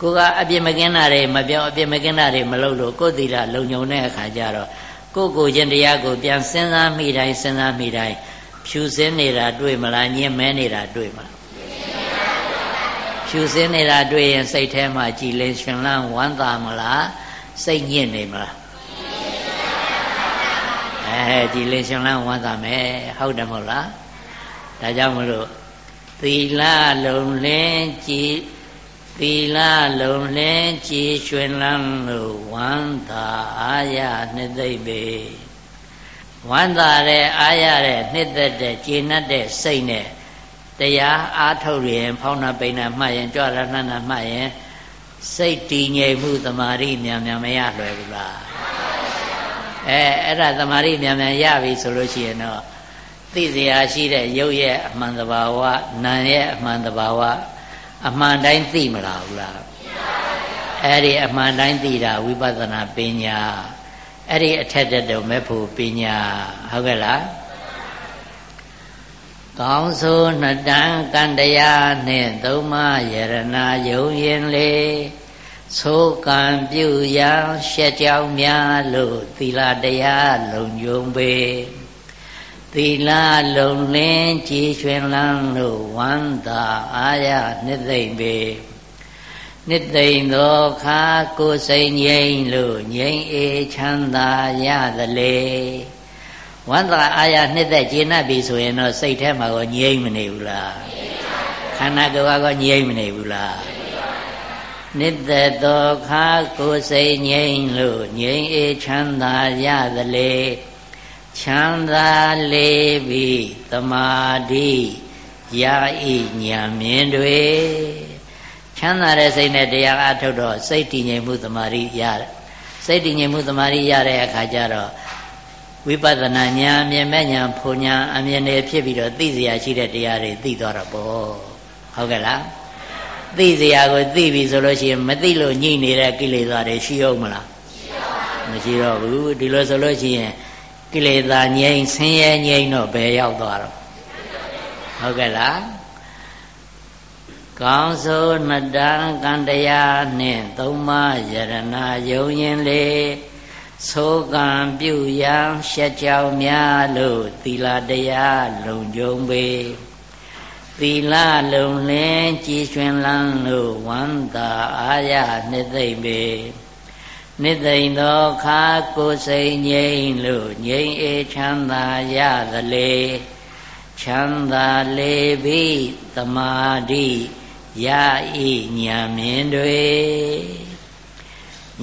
Speaker 1: ကိုကအပြစ်မကင်းတာတွေမပြောအပြစ်မကင်းတာတွေမလုပ်လို့ကိုယ်သီလလုံုံတဲ့အခါကျတော့ကိုယ်ကိုချင်းတရားကိုပြန်စဉ်းစားမိတိုင်းစဉ်းစားမိတိုင်းဖြူစင်းနေတာတွေ့မလားညင်မဲနေတာတွေ့မလားဖြူစင်းနေတာတွေ့ရင်စိတ်ထဲမှာကြည်လင်ရှင်လန်းဝမ်းသာမလားစိတ်ညစ်နေမလား အဲကြည်လင်ရှင်လန်းဝမ်းသာမယ်ဟုတ်တယ်မဟုတ်လားဒါကြောင့်မလို့သီလလုံလင်းကြည်သီလလုံလင်းကြည်ရွှင်လန်းလို့ဝမ်းသာအာရနှစ်သိမ့်ပေဝမ်းသာတဲ့အားရတဲ့နှစ်သက်တဲ့ကျေနပ်တဲ့စိတ်နဲ့တရားအားထုတ်ရင်ဖောင်းနာပိန်နာမှတ်ရင်ကြွရနှနာမှတ်ရင်စိတ်တည်ငြိမ်မှုတမာရီမြန်မြန်မရလွယ်ဘူးလား အဲအဲ့ဒါတမာရီမြန်မြန်ရပြီဆိုလို့ရှိရင်တော့သိစရာရှိတဲ့ရုပ်ရဲ့အမှန်တဘာဝနာမ်ရဲ့အမှန်တဘာဝအမှန်တိုင်းသိမလားဘူးလားအဲ့ဒီအမှန်တိုင်းသိတာဝိပဿနာပညာအဲ့ဒီအထက်တက်တော့မဲ့ဖို့ပညာဟုတ်ကဲ့လားကောင်းဆိုနှစ်တန်ကံတရားနှင့်သုံးမယရနာယုံရင်လေ သိုးကံပြုရာရှက်ကြောင်များလို့သီလတရားလုံညုံပေသီလလုံလင်းကြည်ရွှင်လန်းလို့ဝမ်းသာအာရနှစ်သိမ့်ပေနှစ်သိမ့်သောခါကိုစိတ်ငြိမ်လို့ငြိမ်အေးချမ်းသာရသလေဝန္တာအာရနှစ်သက်ကျေနပ်ပြီဆိုရင်တော့စိတ်ထဲမှာကောငြိမ်မနေဘူးလားခန္ဓာကိုယ်ကောငြိမ်မနေဘူးလား နှစ်သက်သောခါကိုစိတ်ငြိမ်လို့ငြိမ်အေးချမ်းသာရသလေချမ်းသာလေပြီတမာတိယာဤညာမြင်တွေချမ်းသာတဲ့စိတ်နဲ့တရားအားထုတ်တော့စိတ်တည်ငြိမ်မှုတမာရီရတယ်စိတ်တည်ငြိမ်မှုတမာရီရတဲ့အခါကျတော့ဝိပဿနာဉာဏ်မြင်မဲ့ဉာဏ်ဖုန်ဉာဏ်အမြင်တွေဖြစ်ပြီးတော့သိစရာရှိတဲ့တရားတွေသိသွားတော့ပေါ့ဟုတ်ကဲ့လား သိစရာကိုသိပြီဆိုလို့ရှိရင်မသိလို့ညှိနေတဲ့ကိလေသာတွေရှိအောင်မလားမရှိတော့ဘူးဒီလိုဆိုလို့ရှိရင်ကိလေသာငြိမ်းဆင်းရဲငြိမ်းတော့ဘယ်ရောက်သွားတော့ဟုတ်ကဲ့လားကောင်းဆိုနှစ်တန်ကံတရားနှင့်သုံးပါးယရနာယုံရင်လေသိုးကံပြုရာရှက်ကြောင်များလို့သီလတရားလုံကြုံပေ သီလလုံလင်းကြည်ရွှင်လန်းလို့ဝန္တာအာရနှစ်သိမ့်ပေနှစ်သိမ့်သောခါကိုစိတ်ငြိမ်လို့ငြိမ်အေးချမ်းသာရသလေချမ်းသာလေပြီတမာတိရဤညာမြင်တွေ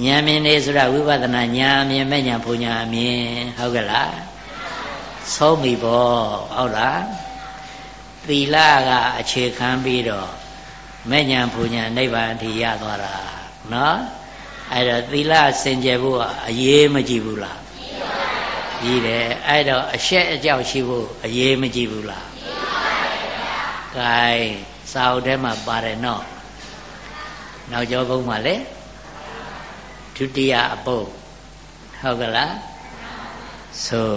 Speaker 1: ညာမြင်နေဆိုတာဝိပဿနာညာမြင်မဲ့ညာဘုံညာမြင်ဟုတ်ကဲ့လားဆုံးပြီပေါ့ဟုတ်လား သီလကအခြေခံပြီးတော့မဲ့ညာဘုံညာနိဗ္ဗာန်အထိရသွားတာနော်အဲ့တော့သီလစင်ကြယ်ဖို့ကအရေးမကြည့်ဘူးလားကြီးတယ်အဲ့တော့အရှက်အကြောက်ရှိဖို့အရေးမကြည့်ဘူးလားကြီးပါပါဘုရား gain စာအုပ်ထဲမှာပါတယ်နော်နောက်ကျောဘုံမှာလေဒုတိယအပုပ်ဟုတ်ကလားဆို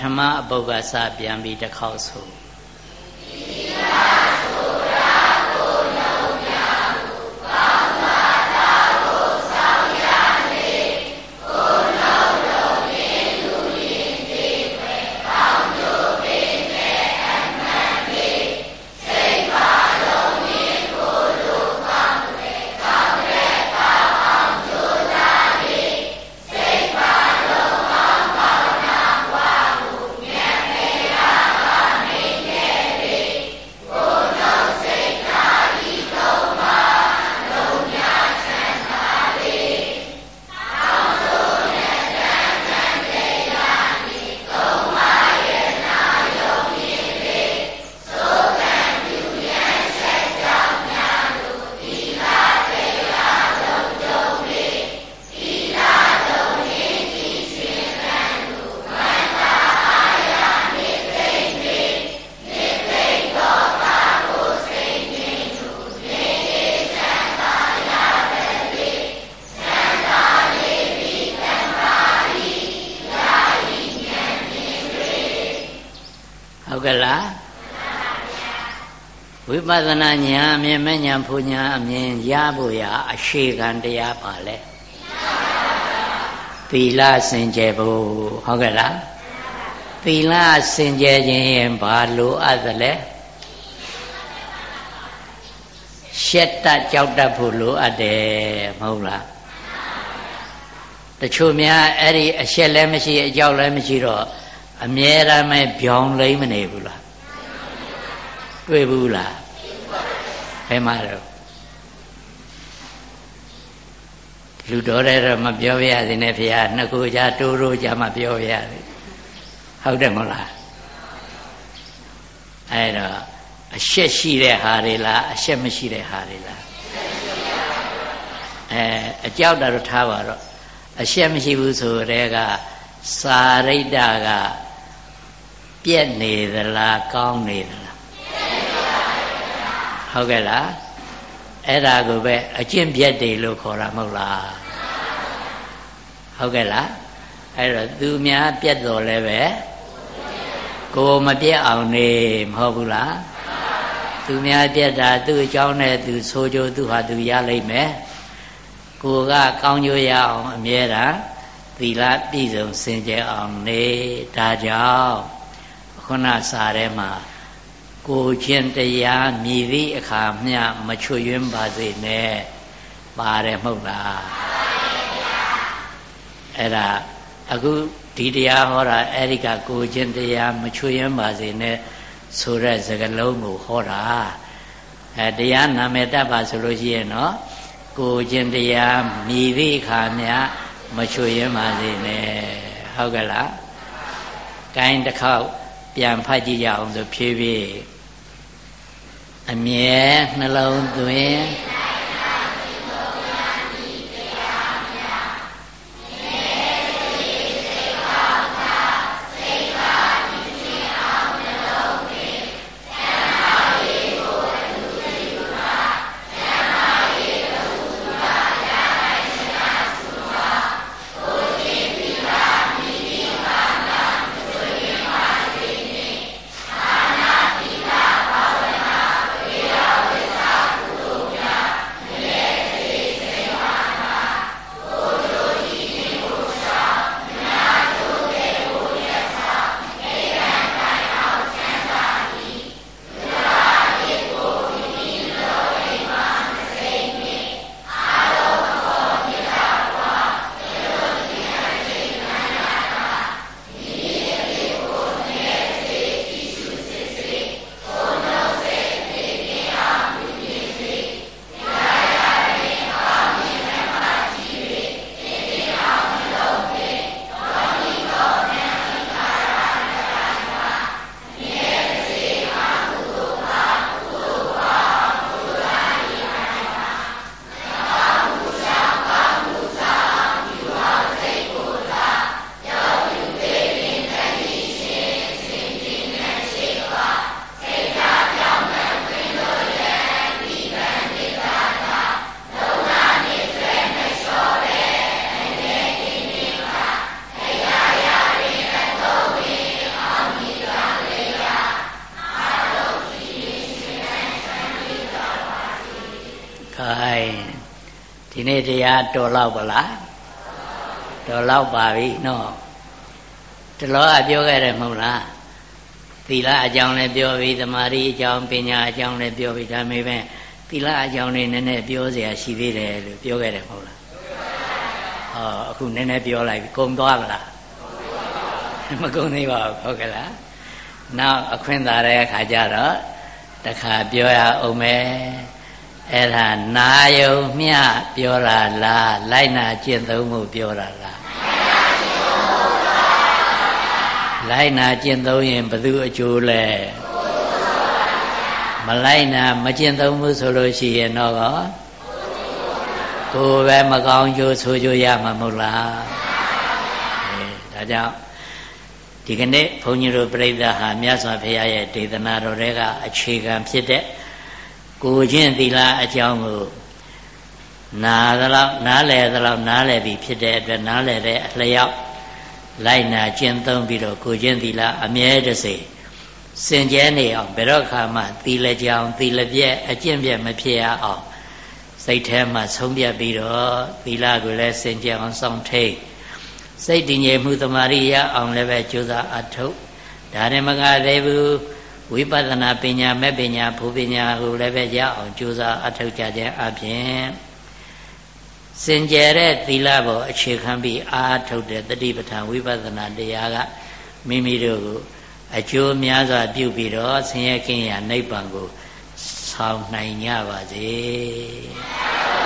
Speaker 1: ထမအပုပ်ကစပြန်ပြီးတစ်ခေါက်ဆို နာဉာဏ်အမြင်မဲ့ဉာဏ်ဖူဉာဏ်အမြင်ရဖို့ရအရှိခံတရားပါလေသီလစင်ကြယ်ဖို့ဟုတ်ကဲ့လားသီလစင်ကြယ်ခြင်းဘာလိုအပ်သလဲရှက်တတ်ကြောက်တတ်ဖို့လိုအပ်တယ်မဟုတ်လားတချို့များအဲ့ဒီအရှက်လည်းမရှိအကြောက်လည်းမရှိတော့အမြဲတမ်းပဲဗျောင်းလိမ့်မနေဘူးလားတွေ့ဘူးလားဘ ယ်မှာတော့လူတော်တဲ့တော့မပြောပြရသေးနဲ့ဖေဟာနှစ်ခုကြာတိုးတိုးကြာမှပြောပြရတယ်ဟုတ်တယ်မဟုတ်လားအဲ့တော့အရှက်ရှိတဲ့ဟာတွေလားအရှက်မရှိတဲ့ဟာတွေလားအဲအကြောက်တာတော့ထားပါတော့အရှက်မရှိဘူးဆိုတဲ့ကစာရိတ္တကပြက်နေသလားကောင်းနေသလား ဟုတ်ကဲ့လားအဲ့ဒါကိုပဲအကျင့်ပြက်တွေလို့ခေါ်တာမဟုတ်လားဟုတ်ကဲ့လားအဲ့တော့သူများပြက်တော်လဲပဲကိုမပြက်အောင်နေမဟုတ်ဘူးလားသူများပြက်တာသူ့အကြောင်းနဲ့သူဆိုကြသူဟာသူရလိမ့်မယ်ကိုကကောင်းကျိုးရအောင်အမြဲတမ်းသီလပြည့်စုံစင်ကြယ်အောင်နေဒါကြောင့်ခုနစာထဲမှာ ကိုချင်းတရားမြည်သည့်အခါမျှမချွတ်ယွင်းပါစေနဲ့ပါတယ်မဟုတ်လားအဲ့ဒါအခုဒီတရားဟောတာအဲ့ဒီကကိုချင်းတရားမချွေရမ်းပါစေနဲ့ဆိုတဲ့စကားလုံးကိုဟောတာအဲတရားနာမည်တတ်ပါဆိုလို့ရှိရင်တော့ကိုချင်းတရားမြည်သည့်အခါများမချွေရမ်းပါစေနဲ့ဟုတ်ကဲ့လားကိုင်းတစ်ခေါက်ပြန်ဖတ်ကြည့်ကြအောင်ဆိုဖြည်းဖြည်း အမြဲနှလုံးသွင်း တရားတော်လောက်ပါလားတော်လောက်ပါပြီနော်တလောကပြောခဲ့တယ်မဟုတ်လားသီလအကြောင်းလည်းပြောပြီးသမာဓိအကြောင်းပညာအကြောင်းလည်းပြောပြီးဒါပေမဲ့သီလအကြောင်းလေးနည်းနည်းပြောเสียရှိသေးတယ်လို့ပြောခဲ့တယ်မဟုတ်လားဟောအခုနည်းနည်းပြောလိုက်ပြီကုံသွားမလားမကုံသေးပါဘူးဟုတ်ကဲ့လားနောက်အခွင့်သာတဲ့အခါကျတော့တခါပြောရအောင်မယ် အဲ့ဒါနာယုံမျှပြောတာလားလိုက်နာကျင့်သုံးမှုပြောတာလားလိုက်နာကျင့်သုံးရင်ဘသူအကျိုးလဲမလိုက်နာမကျင့်သုံးမှုဆိုလို့ရှိရင်တော့ကိုယ်ပဲမကောင်းကျိုးဆိုကြရမှာမဟုတ်လားအဲဒါကြောင့်ဒီကနေ့ဘုန်းကြီးတို့ပြိဿဟာမြတ်စွာဘုရားရဲ့ဒေသနာတော်တွေကအခြေခံဖြစ်တဲ့ ကိုချင်းသီလအကြောင်းကိုနာသလောက်နားလည်သလောက်နားလည်ပြီဖြစ်တဲ့အတွက်နားလည်တဲ့အလျောက်လိုက်နာကျင့်သုံးပြီးတော့ကိုချင်းသီလအမြဲတစေစင်ကြဲနေအောင်ဘယ်တော့ခါမှသီလကြောင်သီလပြက်အကျင့်ပြက်မဖြစ်ရအောင်စိတ်ထဲမှာဆုံးဖြတ်ပြီးတော့သီလကိုလည်းစင်ကြဲအောင်စောင့်ထိန်စိတ်တည်ငြိမ်မှုတမာရိယအောင်လည်းပဲကြိုးစားအထုတ်ဒါနဲ့မကသေးဘူး ဝိပဿနာပညာမဲ့ပညာဘုပညာကိုလည်းပဲရအောင်ကြိုးစားအထောက်ကြခြင်းအပြင်စင်ကြယ်တဲ့သီလဘောအခြေခံပြီးအာထုတ်တဲ့တတိပဋ္ဌာန်ဝိပဿနာတရားကမိမိတို့ကိုအကျိုးများစွာပြုပြီးတော့ဆင်းရဲခြင်းရာနိဗ္ဗာန်ကိုဆောင်နိုင်ကြပါစေ။